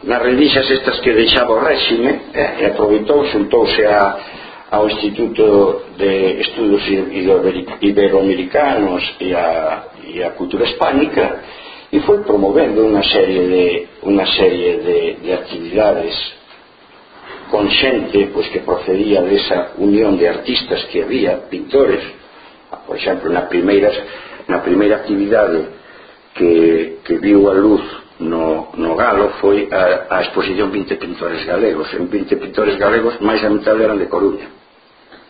B: nas relixas estas que deixaba o réxime eh, e aproveitou, xuntouse a, ao Instituto de Estudos Iberoamericanos e a, e a Cultura Hispánica e foi promovendo unha serie de, unha serie de, de actividades con xente pois, que procedía desa unión de artistas que había, pintores, por exemplo, na, primeira na primeira actividade que, que viu a luz no, no Galo foi a, a exposición 20 pintores galegos. En 20 pintores galegos, máis a mitad eran de Coruña.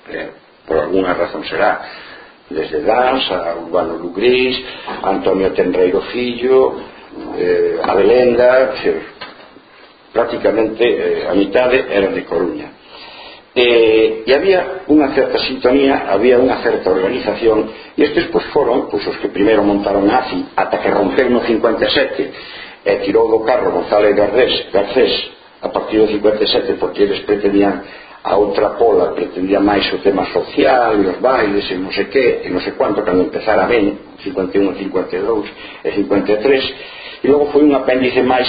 B: Eh, por alguna razón será. Desde Dans, a Urbano Lugrís, Antonio Tenreiro Fillo, eh, a Belenda, prácticamente eh, a mitade eran de Coruña. Eh, e había unha certa sintonía había unha certa organización e estes pois foron pois, os que primeiro montaron a AFI ata que rompeu no 57 e tirou do carro González Garcés, Garcés a partir do 57 porque eles pretendían a outra pola pretendía máis o tema social e os bailes e non sei que e non sei quanto cando empezara ben 51, 52 e 53 e logo foi un apéndice máis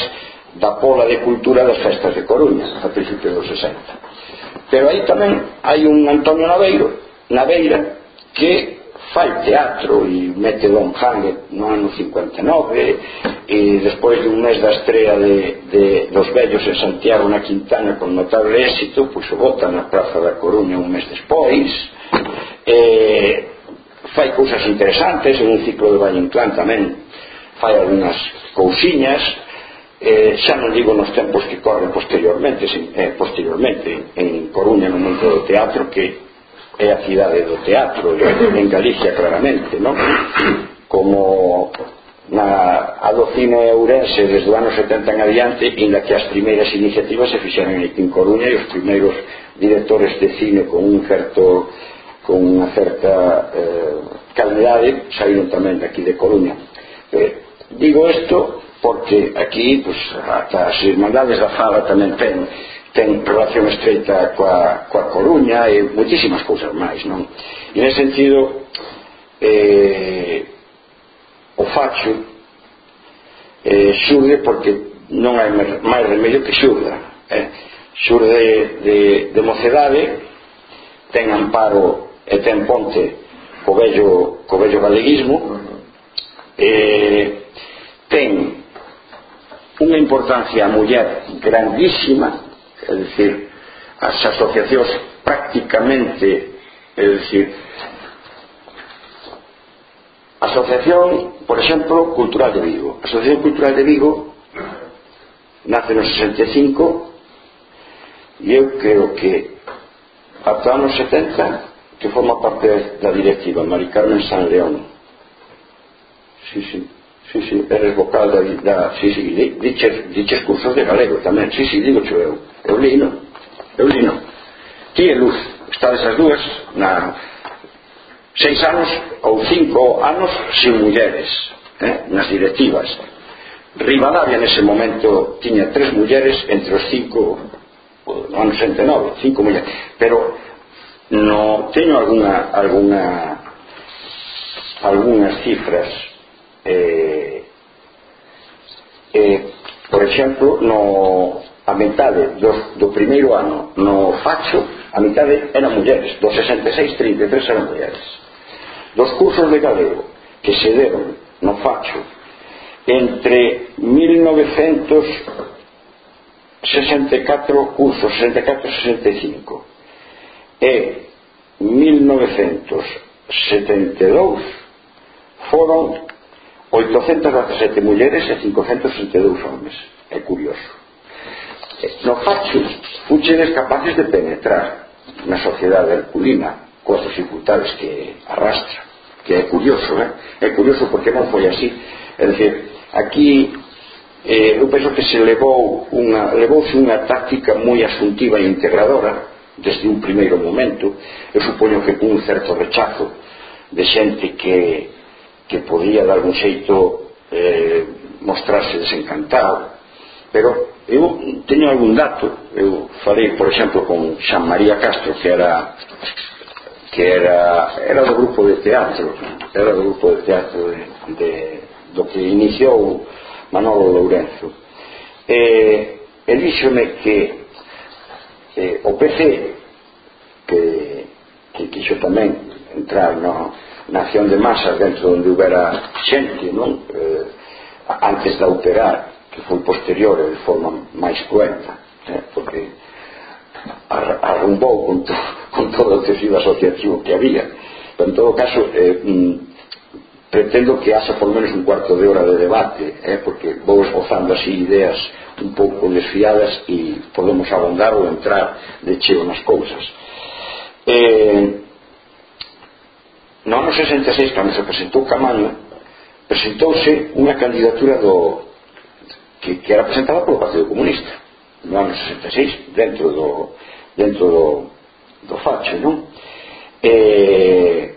B: da pola de cultura das festas de Coruña a principios dos 60 pero aí tamén hai un Antonio Naveiro Naveira que fai teatro e mete Don Hange no ano 59 e despois de un mes da estrela de, de, dos vellos en Santiago na Quintana con notable éxito pois o bota na Praza da Coruña un mes despois e fai cousas interesantes en un ciclo de Valle Inclán tamén fai algunhas cousiñas eh, xa non digo nos tempos que corren posteriormente, sin, eh, posteriormente en Coruña no mundo do teatro que é a cidade do teatro en Galicia claramente non? como na, a do cine eurense desde o ano 70 en adiante inda que as primeiras iniciativas se fixeron aquí en Coruña e os primeiros directores de cine con un certo con unha certa eh, calidade saíron tamén daqui de Coruña eh, digo isto porque aquí pues, ata as Irmandades da Fala tamén ten, ten relación estreita coa, coa Coruña e moitísimas cousas máis non? e nese sentido eh, o facho eh, xurde porque non hai máis remedio que xurda eh? xurde de, de de mocedade ten amparo e ten ponte co vello, co vello galeguismo e eh, importancia a muller grandísima é dicir, as asociacións prácticamente é dicir Asociación, por exemplo, Cultural de Vigo. A Asociación Cultural de Vigo nace no 65 e eu creo que ata anos 70 que forma parte da directiva Mari Carmen San León sí, sí Sí, sí, é vocal da, da sí, sí, diches, diches cursos de galego tamén, sí, sí, digo xo eu, eu lino, eu lino. Ti e Luz, estades as dúas na seis anos ou cinco anos sin mulleres, eh, nas directivas. Rivadavia nese momento tiña tres mulleres entre os cinco anos 69, cinco mulleres, pero no teño alguna, alguna, algunhas cifras eh, eh, por exemplo, no, a metade do, do primeiro ano no facho, a metade eran mulleres, dos 66, 33 eran mulleres. Dos cursos de galego que se deron no facho entre 1964 curso 64-65 e 1972 foron 817 mulleres e 562 homens é curioso. No facho, fucheres capaces de penetrar na sociedade herculina coas dificultades que arrastra que é curioso eh? é curioso porque non foi así. É dicir, aquí eh, eu penso que se levou unha, levouse unha táctica moi asuntiva e integradora desde un primeiro momento. Eu supoño que un certo rechazo de xente que que podía de algún xeito eh, mostrarse desencantado. Pero eu teño algún dato. Eu falei por exemplo con Xan María Castro que era que era era do grupo de teatro era do grupo de teatro de, de, do que iniciou Manolo Lourenço eh, e eh, díxome que eh, o PC que, que quixo tamén entrar no, na acción de masas dentro onde houbera xente non? Eh, antes de operar que foi posterior de forma máis cruenta eh, porque arrumbou con, to, [LAUGHS] con todo o tecido asociativo que había pero en todo caso eh, mm, pretendo que haxa por menos un cuarto de hora de debate eh, porque vou esbozando así ideas un pouco desfiadas e podemos abondar ou entrar de cheo nas cousas eh, No ano 66, cando se presentou Camaño, presentouse unha candidatura do que, que era presentada polo Partido Comunista no ano 66 dentro do dentro do, do facho non? Eh,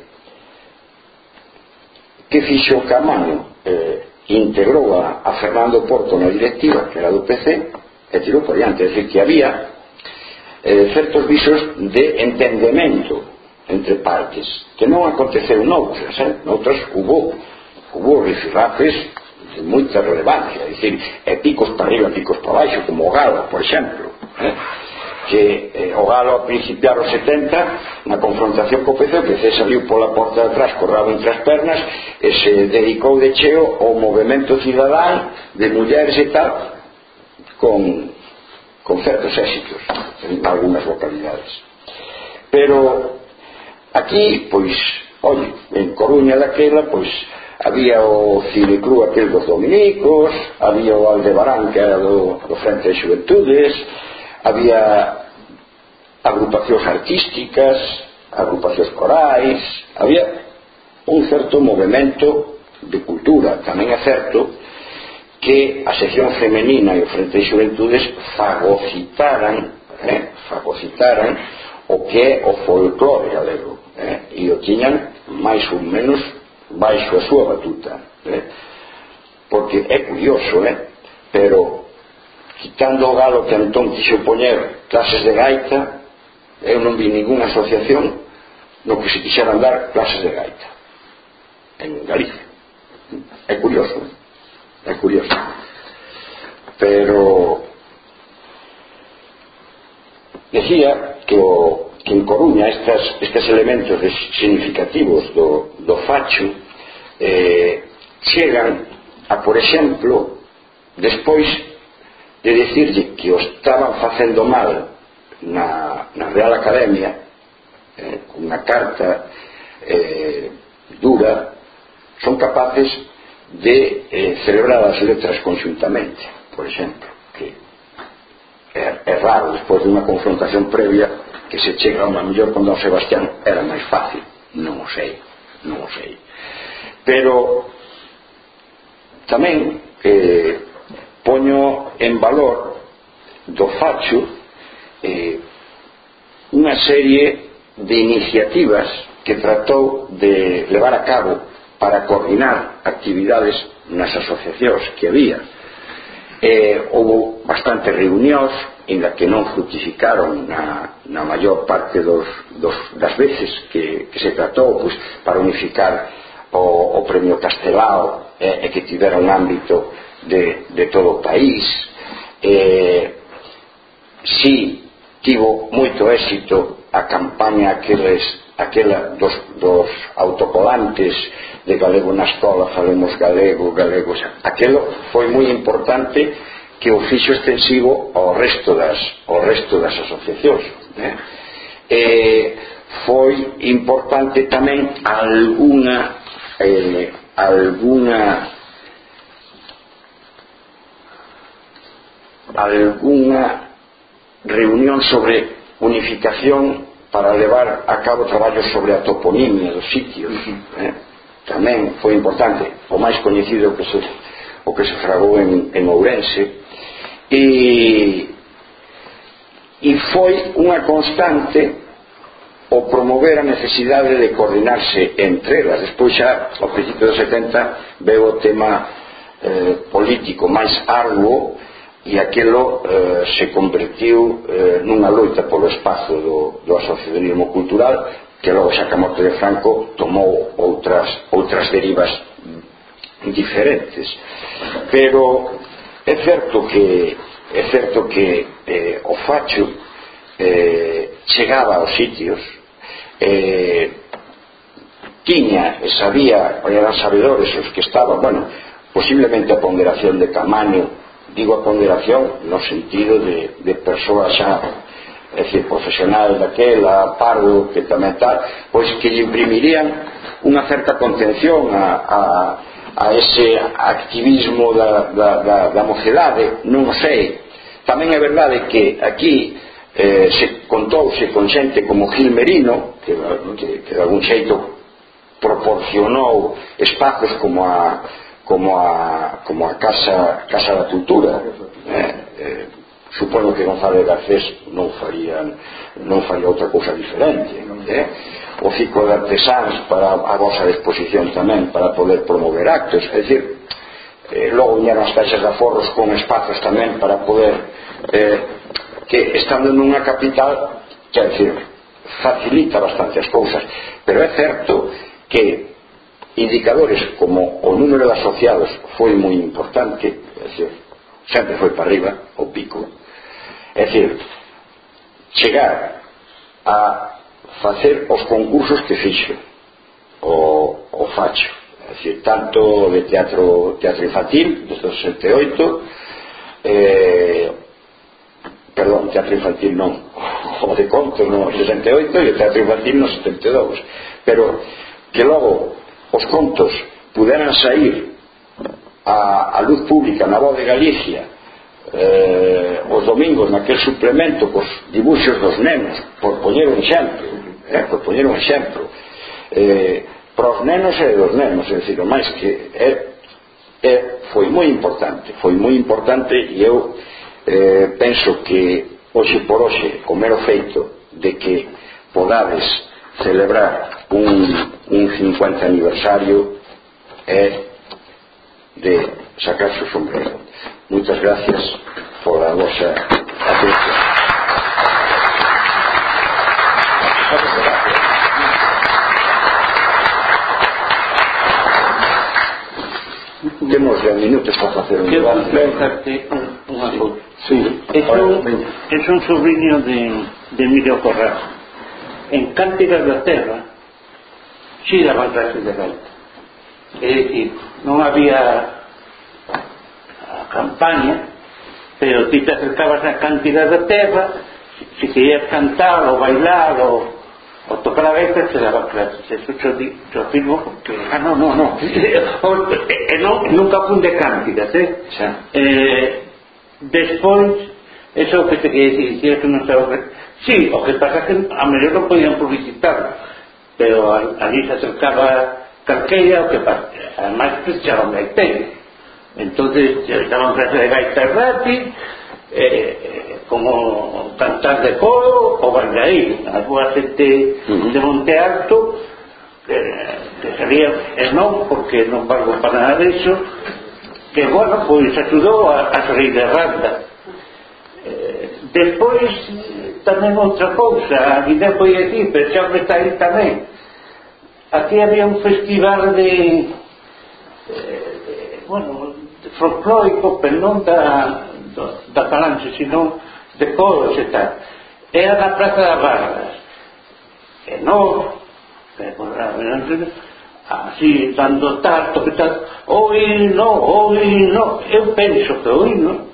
B: que fixo Camaño eh, integrou a, a Fernando Porto na directiva que era do PC e tirou por diante, é dicir, que había eh, certos visos de entendemento entre partes que non aconteceu noutras eh? noutras hubo hubo rifirrafes de moita relevancia dicir, e picos para arriba e picos para baixo como o Galo, por exemplo eh? que eh, o Galo a principiar os 70 na confrontación co PC o PC saliu pola porta de atrás corrado entre as pernas e se dedicou de cheo ao movimento cidadán de mulleres e tal con, con certos éxitos en algunhas localidades pero Aquí, pois, oi, en Coruña daquela, pois, había o Cineclub aquel dos dominicos, había o Aldebarán que era do, do Frente de Xuventudes, había agrupacións artísticas, agrupacións corais, había un certo movimento de cultura, tamén é certo que a sección femenina e o Frente de Xuventudes fagocitaran, eh, fagocitaran o que é o folclore galego eh, e o tiñan máis ou menos baixo a súa batuta eh, porque é curioso eh, pero quitando o galo que Antón quixo poñer clases de gaita eu non vi ninguna asociación no que se quixeran dar clases de gaita. En Galicia. É curioso eh? é curioso. Pero decía que o que en Coruña estas, estes elementos significativos do, do facho eh, chegan a, por exemplo, despois de dicirlle que o estaban facendo mal na, na Real Academia eh, cunha carta eh, dura son capaces de eh, celebrar as letras conjuntamente por exemplo que é, é raro despois de unha confrontación previa que se chega a mellor con Don Sebastián era máis fácil. Non o sei non o sei. Pero tamén eh, poño en valor do facho eh, unha serie de iniciativas que tratou de levar a cabo para coordinar actividades nas asociacións que había eh, houve bastantes reunións en la que non fructificaron na, na maior parte dos, dos, das veces que, que se tratou pues, para unificar o, o premio Castelao eh, e que tivera un ámbito de, de todo o país. Eh, si tivo moito éxito a campaña que les aquela dos, dos autocolantes de galego na escola falemos galego, galegos aquelo foi moi importante que o fixo extensivo ao resto das, ao resto das asociacións né? e foi importante tamén alguna eh, alguna alguna reunión sobre unificación para levar a cabo traballos sobre a toponimia dos sitios eh? tamén foi importante o máis coñecido que se, o que se fragou en, en Ourense e e foi unha constante o promover a necesidade de coordinarse entre elas despois xa ao principio dos 70 veo o tema eh, político máis arduo e aquelo eh, se convertiu eh, nunha loita polo espazo do, do asociacionismo cultural que logo xa que a morte de Franco tomou outras, outras derivas diferentes. Pero é certo que é certo que eh, o facho eh, chegaba aos sitios eh, tiña e sabía eran sabedores os que estaban bueno, posiblemente a ponderación de Camanio digo a ponderación no sentido de, de persoa xa é dicir, profesional daquela, pardo, que tamén tal, pois que lle imprimirían unha certa contención a, a, a ese activismo da, da, da, da mocedade, non sei. Tamén é verdade que aquí eh, se contouse con xente como Gil Merino, que, que, que de algún xeito proporcionou espazos como a como a, como a Casa, casa da Cultura eh, eh, supono que González Garcés non faría, non faría outra cousa diferente eh? o ciclo de Artesans para a vosa disposición tamén para poder promover actos é dicir, eh, logo viñeron as caixas de aforros con espazos tamén para poder eh, que estando nunha capital quer dicir, facilita bastante as cousas pero é certo que indicadores como o número de asociados foi moi importante é decir, sempre foi para arriba o pico. É dicir chegar a facer os concursos que fixo o, o facho. É dicir, tanto de teatro teatro infantil desde os 68 eh, perdón, teatro infantil non [LAUGHS] o de contos no 68 e o teatro infantil no 72 pero que logo os contos puderan sair a, a luz pública na voz de Galicia eh, os domingos naquel suplemento cos dibuxos dos nenos por poñer un exemplo eh, por poñer un exemplo eh, pros nenos e dos nenos é dicir, o máis que é, é, foi moi importante foi moi importante e eu eh, penso que hoxe por hoxe o mero feito de que podades celebrar un, un 50 aniversario é de sacarse o sombrero. Moitas gracias por a vosa atención. Temos 10 minutos para facer un.
C: Quero unha cousa. Sí. Es un, es un sobrinho de, de Emilio Corral. en cánticas da terra xira daban clases e de volta é dicir, non había a campaña pero ti te acercabas a cantidad da terra se querías cantar ou bailar ou, ou tocar a vez se daba clases eso yo, yo afirmo que
B: ah, no, no, no. [LAUGHS]
C: e eh, non, nunca fun de cántidas eh?
B: Xa.
C: eh despois eso que te quería dicir que non estaba Sí, o que pasa que a mellor non podían publicitar, pero ali se acercaba calqueira o que pasa. Además, que se chama gaitero. Entonces, daban clase de gaita gratis, eh, eh, como cantar de coro o bailarín. Alguna xente uh -huh. de Monte Alto que, que sería e non, porque non valgo para nada de iso, que, bueno, pois axudou a, a salir de randa. Eh, despois, tamén outra cousa, a vida foi aquí, pero xa está aí tamén. Aquí había un festival de, eh, bueno, folclórico, pero non da, da Falange, sino de coros e tal. Era na Praza da Vargas. E non, así dando tanto que tal, o no, o no, eu penso que o himno,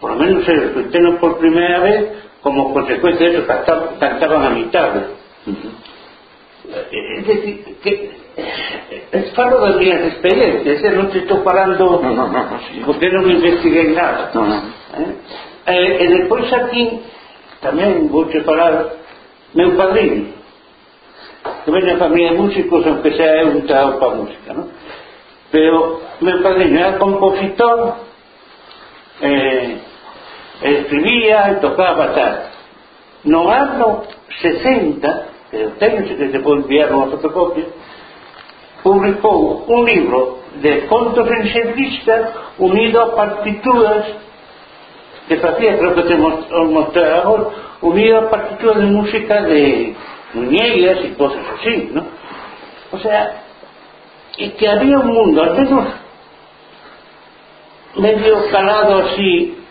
C: por lo menos eu que por primeira vez, como consecuencia de eso cantaban, cantaban amistades. Uh -huh. Es decir, que eh, es falo das minhas experiencias, eh? non te estou parando
B: no, no, no, no, sí.
C: porque non investiguei nada.
B: No, no.
C: Eh? Eh, e depois aquí tamén vou te falar meu padrinho, que ven a familia de músicos, aunque sea eu un trao para música, ¿no? Pero meu padrinho era compositor, eh, escribía e tocaba tal. No ano 60, que eu teño que se pode enviar unha fotocopia, publicou un libro de contos ensemblistas unido a partituras que facía, creo que te mostré agora, unido a partituras de música de muñeiras e cosas así, ¿no? O sea, e que había un mundo, al menos medio calado así,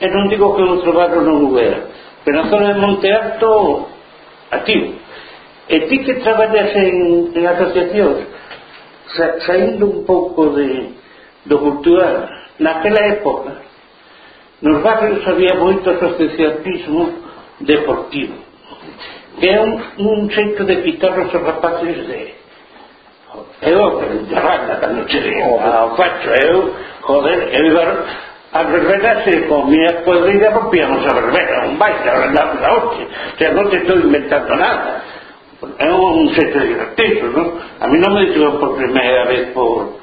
C: e non digo que outro barrio non era, pero na zona de Monte Alto activo e ti que traballas en, en asociacións sa, saindo un pouco de, do cultural naquela época nos barrios había moito asociacionismo deportivo que é un, un xeito de quitar os rapaces de eu, de rana, cando cheguei ao facho eu, joder, eu iba A verbena se comía podrida rompíamos a verbena, un baile, andamos a hoxe, o sea, non te estou inventando nada. É un xeito divertido, non? A mí non me detuve por primeira vez por,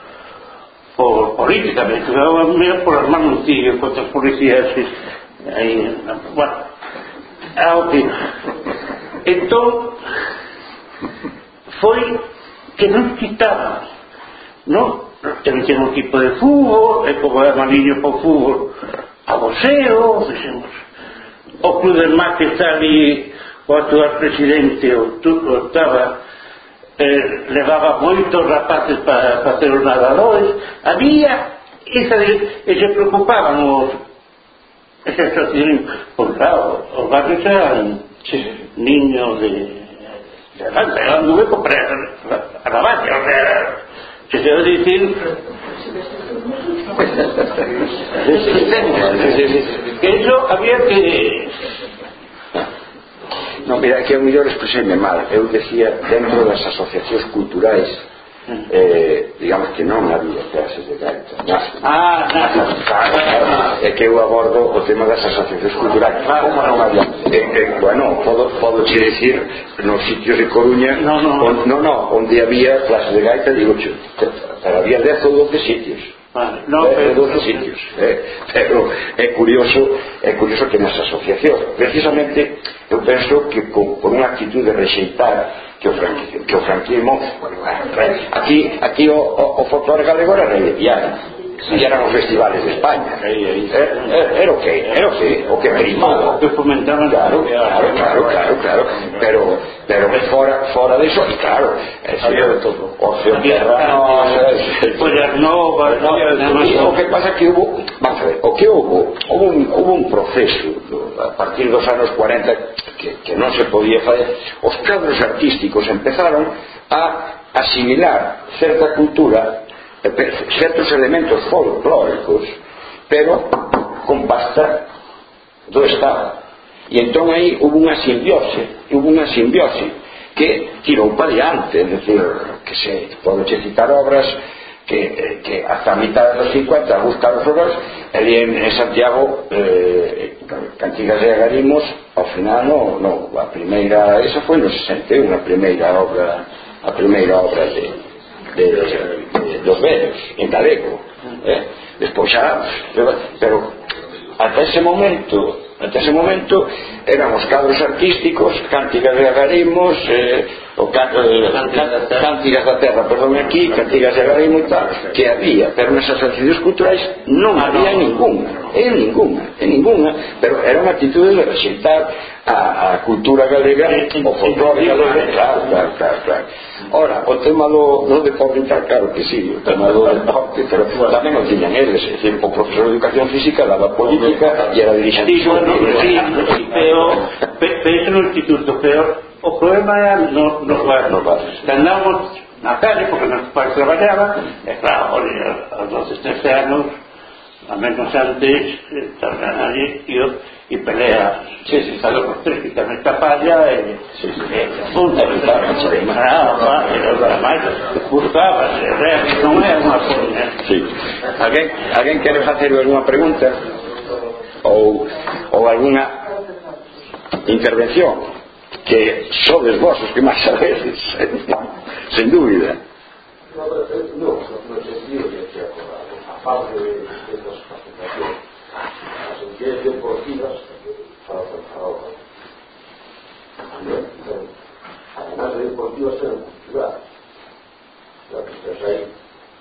C: por política, me detuve a mí por as manos tío, contra as policías, e, aí, bueno, ah, é o que... Entón, foi que non quitaba, non? Teñen un equipo de fútbol, e como é maniño para o fútbol, a voceo, dixemos, o club de mate está ali, o actual presidente, o, o estaba, eh, levaba moitos rapaces para facer os nadadores, había, esa de, e se preocupaban os, esa asociación, por claro, os barrios eran sí. niños de, de, de, de, de, de, de, de, de, de, de, Quiseram decir que eso había que
B: Non, mira, que eu mellor expresei mal. Eu decía dentro das asociacións culturais eh, digamos que non había clases de canto nas,
C: ah, nas, nas,
B: é que eu abordo o tema das asociacións culturais claro, como non había eh, eh, bueno, podo, podo che dicir nos sitios de Coruña
C: no, no,
B: on, no, no, onde había clases de gaita digo che, pero había 10 ou 12 sitios
C: Vale, no, pero,
B: pero, sitios, eh? pero é curioso é curioso que nas asociacións precisamente eu penso que con, con unha actitud de rexeitar que o, franquismo, que o franquismo bueno, aquí, aquí o, o, o folclore galego era reivindiar si eran os festivales de España. Aí, aí, eh, eh, era, era o que era o que o que primaba
C: que fomentaban
B: claro, claro, claro, claro, claro. Pero, pero fora, fora disso e claro eh,
C: había de todo. opción novas
B: o que pasa que hubo vamos a ver, o que hubo hubo un, hubo un proceso a partir dos anos 40 que, que non se podía fazer os cadros artísticos empezaron a asimilar certa cultura Eh, certos elementos folclóricos pero con pasta do Estado. E entón aí hubo unha simbiose hubo unha simbiose que tirou para diante é dicir, que se poden citar obras que, eh, que hasta a mitad dos 50 buscaron obras e en, en Santiago eh, cantigas de agarimos ao final no, no, a primeira esa foi no 61 a primeira obra a primeira obra de, de, de, dos eh, medios en galego eh? despois xa pero ata ese momento ata ese momento eran os cadros artísticos cantigas de agarimos eh, o can, eh, cantigas da terra. perdón aquí, cantigas de agarimos e tal que había, pero nesas asociacións culturais non ah, había ninguna en ninguna, en ninguna pero era unha actitude de rexeitar a, a cultura galega o folclore galega claro, claro, claro o tema do, do deporte claro que sí, o tema do deporte pero tamén o tiñan eles é dicir, o profesor de educación física daba política e era dirigente.
C: Sí, bueno, sí, sí, pero, pero no instituto pero o problema era no, no, no, no, andamos na calle porque nos pais traballaba e claro, aos 12, 13 anos a menos antes, eh, estaban ali, e e pelea che se saló con tres que está falla e, e punta que está chamada pero para se disculpaba non é unha forma.
B: sí. alguén, alguén quere facer alguna pregunta ou, ou alguna intervención que sodes vos os que máis sabedes sen dúbida
A: no, no, no, no, no, no, no, no, no, no, as entidades deportivas para alcanzar a además de deportivas, eran culturales. Xa que estás aí,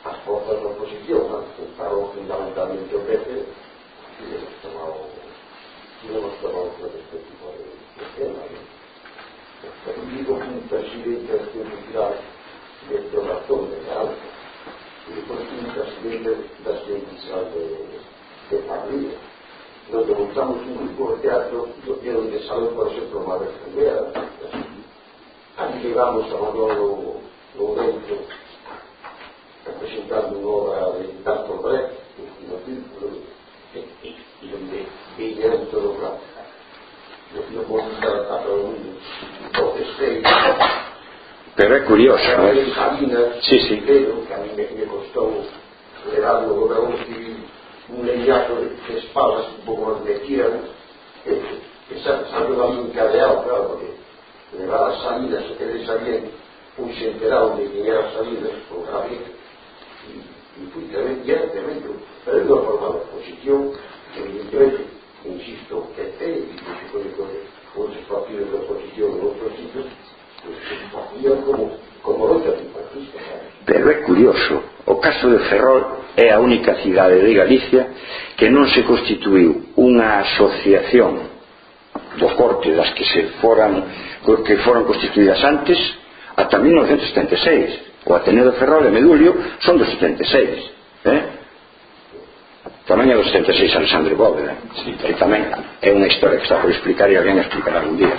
D: as forzas da oposición, aceptaron fundamentalmente o PP, e hemos tomado, e hemos tomado todo este tipo de, de temas. ¿no? Pero digo que un presidente anticultural dentro da zona de alta, e depois un presidente das bendiciones de de família. Nós lutamos muito por ter do Pleno de Salud, por exemplo, uma vez por día. Activamos a Manolo Lourenço, representando unha obra de Tanto Brecht, no título, onde veía en todo o campo. A todo mundo. Protestei.
B: Pero é curioso, eh?
D: non é? Sabina,
B: sí, sí.
D: Pero, que a mí me, me costou levarlo ao goberno civil un leñazo de espadas un pouco onde metían e que, que sabe a min cadeado claro, porque levar as salidas e que eles sabían un se enterado de que era salidas con Javier e, fui tamén ya tamén pero eu non formaba que evidentemente insisto que é e que se pode con outros partidos de oposición en outros sitios pues, facían como como outra simpatista
B: pero é curioso o caso de Ferrol é a única cidade de Galicia que non se constituiu unha asociación do corte das que se foran que foron constituídas antes ata 1976 o Ateneo de Ferrol e Medulio son do 76 eh? tamén é do 76 Alexandre Bóveda sí. e tamén é unha historia que está por explicar e alguén explicará algún día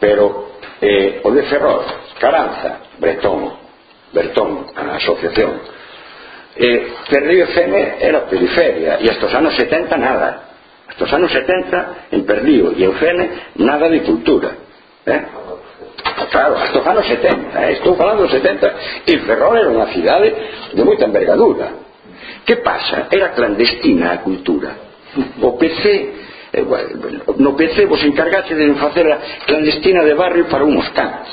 B: pero eh, o de Ferrol Caranza Bretón Bertón a asociación eh, Perdido FM era periferia e hasta os anos 70 nada hasta os anos 70 en Perdido e Eufene nada de cultura eh? claro, hasta os anos 70 eh? estou falando dos 70 e Ferrol era unha cidade de moita envergadura que pasa? era clandestina a cultura o PC eh, bueno, no PC vos encargaste de facer a clandestina de barrio para unos cantos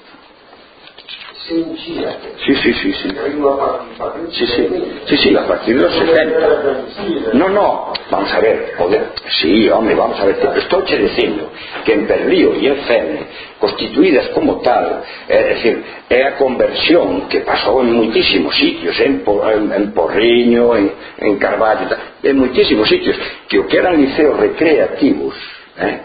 B: Sí, sí, sí, sí. Sí, sí. Sí, sí, a partir de los 60. No, no. Vamos a ver, joder. Sí, hombre, vamos a ver. estoy diciendo que en Berlío y en Fene, constituidas como tal, é decir, é a conversión que pasou en muitísimos sitios, en, en, en Porriño, en, en Carvalho, en muitísimos sitios, que o que eran liceos recreativos, eh,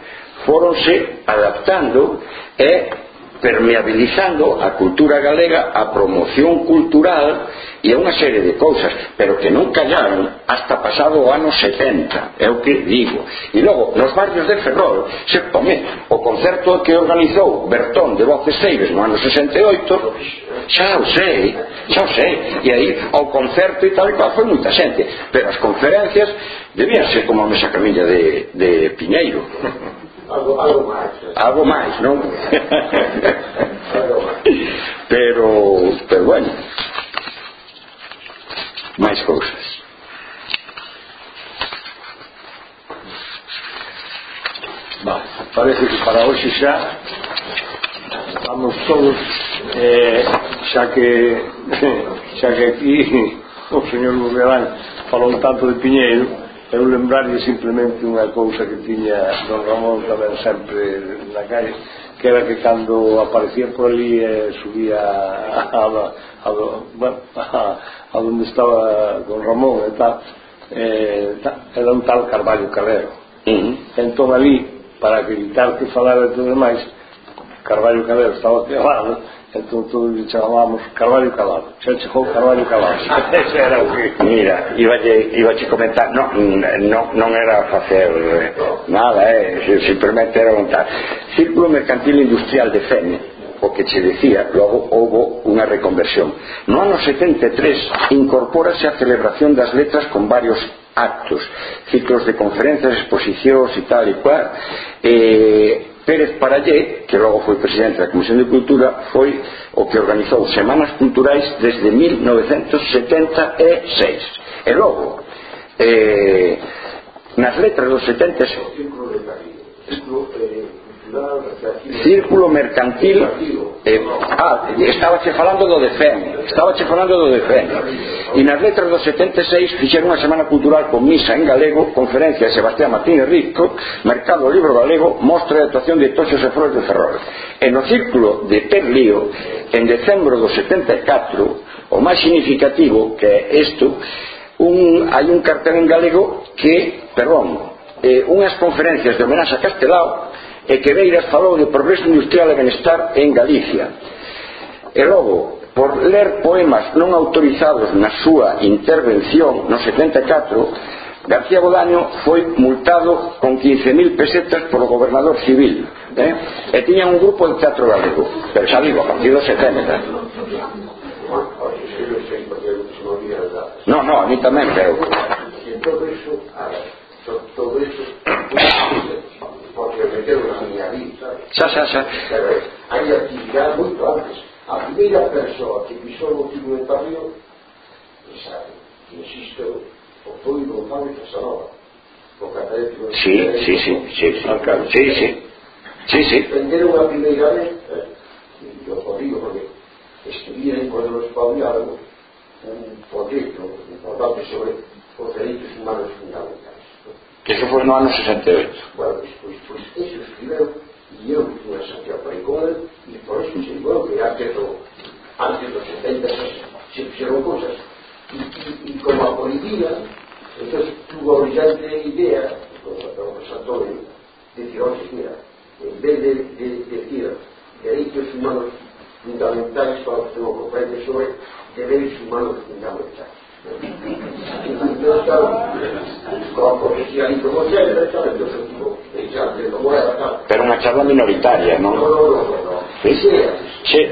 B: foronse adaptando e permeabilizando a cultura galega a promoción cultural e a unha serie de cousas pero que non callaron hasta pasado o ano 70 é o que digo. E logo nos barrios de Ferrol se pome o concerto que organizou Bertón de Voces Seires no ano 68 xa o sei xa o sei e aí ao concerto e tal e cual foi moita xente pero as conferencias debían ser como a mesa camilla de, de Piñeiro
D: algo, algo máis ¿eh?
B: algo máis, non? [LAUGHS] pero, pero bueno, máis cousas. Bah, parece que para hoxe xa vamos todos eh, xa que [LAUGHS] xa que aquí [LAUGHS] o señor Mugelán falou tanto de Piñeiro Eu lembrarlle simplemente unha cousa que tiña don Ramón tamén sempre na calle, que era que cando aparecía por ali eh, subía a, a, a, a, a donde estaba don Ramón e tal, eh, ta, era un tal Carvalho Calero Uh -huh. Entón ali, para evitar que falara e todo máis, Carvalho Calero estaba quemado, Então todos dicevamo Carvalho Calado, Chechejov Carvalho Calado. Ese [LAUGHS] era o que... Mira, iba che, iba che comentar, no, no, non era facer nada, eh, simplemente era contar. Círculo Mercantil Industrial de Fene, o que che decía, logo houve unha reconversión. No ano 73 incorpórase a celebración das letras con varios actos, ciclos de conferencias, exposicións e tal e cual, eh, Pérez Parallé, que logo foi presidente da Comisión de Cultura, foi o que organizou Semanas Culturais desde 1976. E logo, eh, nas letras dos 70...
D: Círculo de Caribe. Círculo
B: mercantil eh, Ah, estaba che falando do DEFEN Estaba che falando do DEFEN E nas letras do 76 fixeron unha semana cultural con misa en galego Conferencia de Sebastián Martínez Rico Mercado Libro Galego Mostra de actuación de Toxos e Flores de Ferrol. E no círculo de Perlío En decembro do 74 O máis significativo que é isto un, Hai un cartel en galego que, perdón eh, unhas conferencias de homenaxe a Castelao e que Beiras falou de progreso industrial e benestar en Galicia. E logo, por ler poemas non autorizados na súa intervención no 74, García Bodaño foi multado con 15.000 pesetas polo gobernador civil eh? e tiña un grupo de teatro galego pero xa digo, a partir dos 70 No, no, a mí tamén, pero
D: establecer una familiarismo, ¿sabes?
B: Xa, xa, xa.
D: Pero hai actividade moito antes. A primeira persoa que pisou o tipo de barrio, sabe, insisto, o foi González Casanova, o catedrático de...
B: Sí, sí, sí, sí, sí, sí, sí. Sí, sí.
D: Prenderon a primeira vez, eh, yo corrigo porque escribían cando nos paviaron un proyecto importante sobre os dereitos humanos fundamentales
B: que eso foi no ano 68.
D: Bueno, pois, pois, eso escribeu e eu fui a Santiago para e por eso se igual que antes do antes dos 70 se fixeron cosas. E, e, e como a policía entonces tuvo a brillante idea con o Santorio de decir, oye, mira en vez de, de, de decir dereitos humanos fundamentais para o seu comprende sobre deberes humanos fundamentais
B: Pero unha charla minoritaria, non? Sí,
D: sí.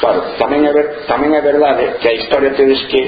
B: Claro, tamén é, ver, tamén é verdade que a historia tedes que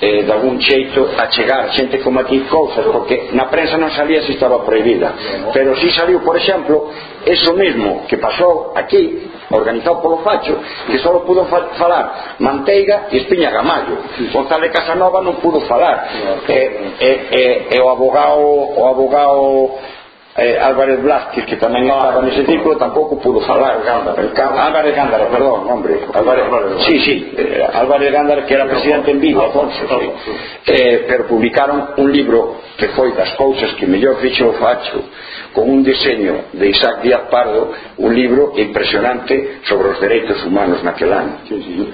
B: eh, de algún xeito a chegar xente como aquí cousas porque na prensa non sabía se estaba prohibida. Pero si saliu, por exemplo eso mesmo que pasou aquí organizado polo Facho que só pudo falar Manteiga e Espiña Gamallo. González Casanova non pudo falar. E, e, e, e o abogado o abogado eh, Álvarez Blasquez, que tamén no, estaba nese ciclo, tampouco pudo falar. Eh, Gándara, Álvarez Gándara, perdón, hombre. Álvarez, Álvarez sí, sí, eh, Álvarez Gándara, que era presidente en Vigo, Alfonso, sí. eh, pero publicaron un libro que foi das cousas que mellor fixo o facho, con un diseño de Isaac Díaz Pardo, un libro impresionante sobre os dereitos humanos naquel ano.
A: Sí, sí.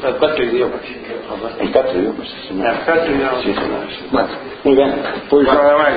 A: Para cuatro idiomas.
B: En cuatro idiomas, sí, sí.
A: En cuatro idiomas.
B: Bueno, muy bien. Pues
A: nada más.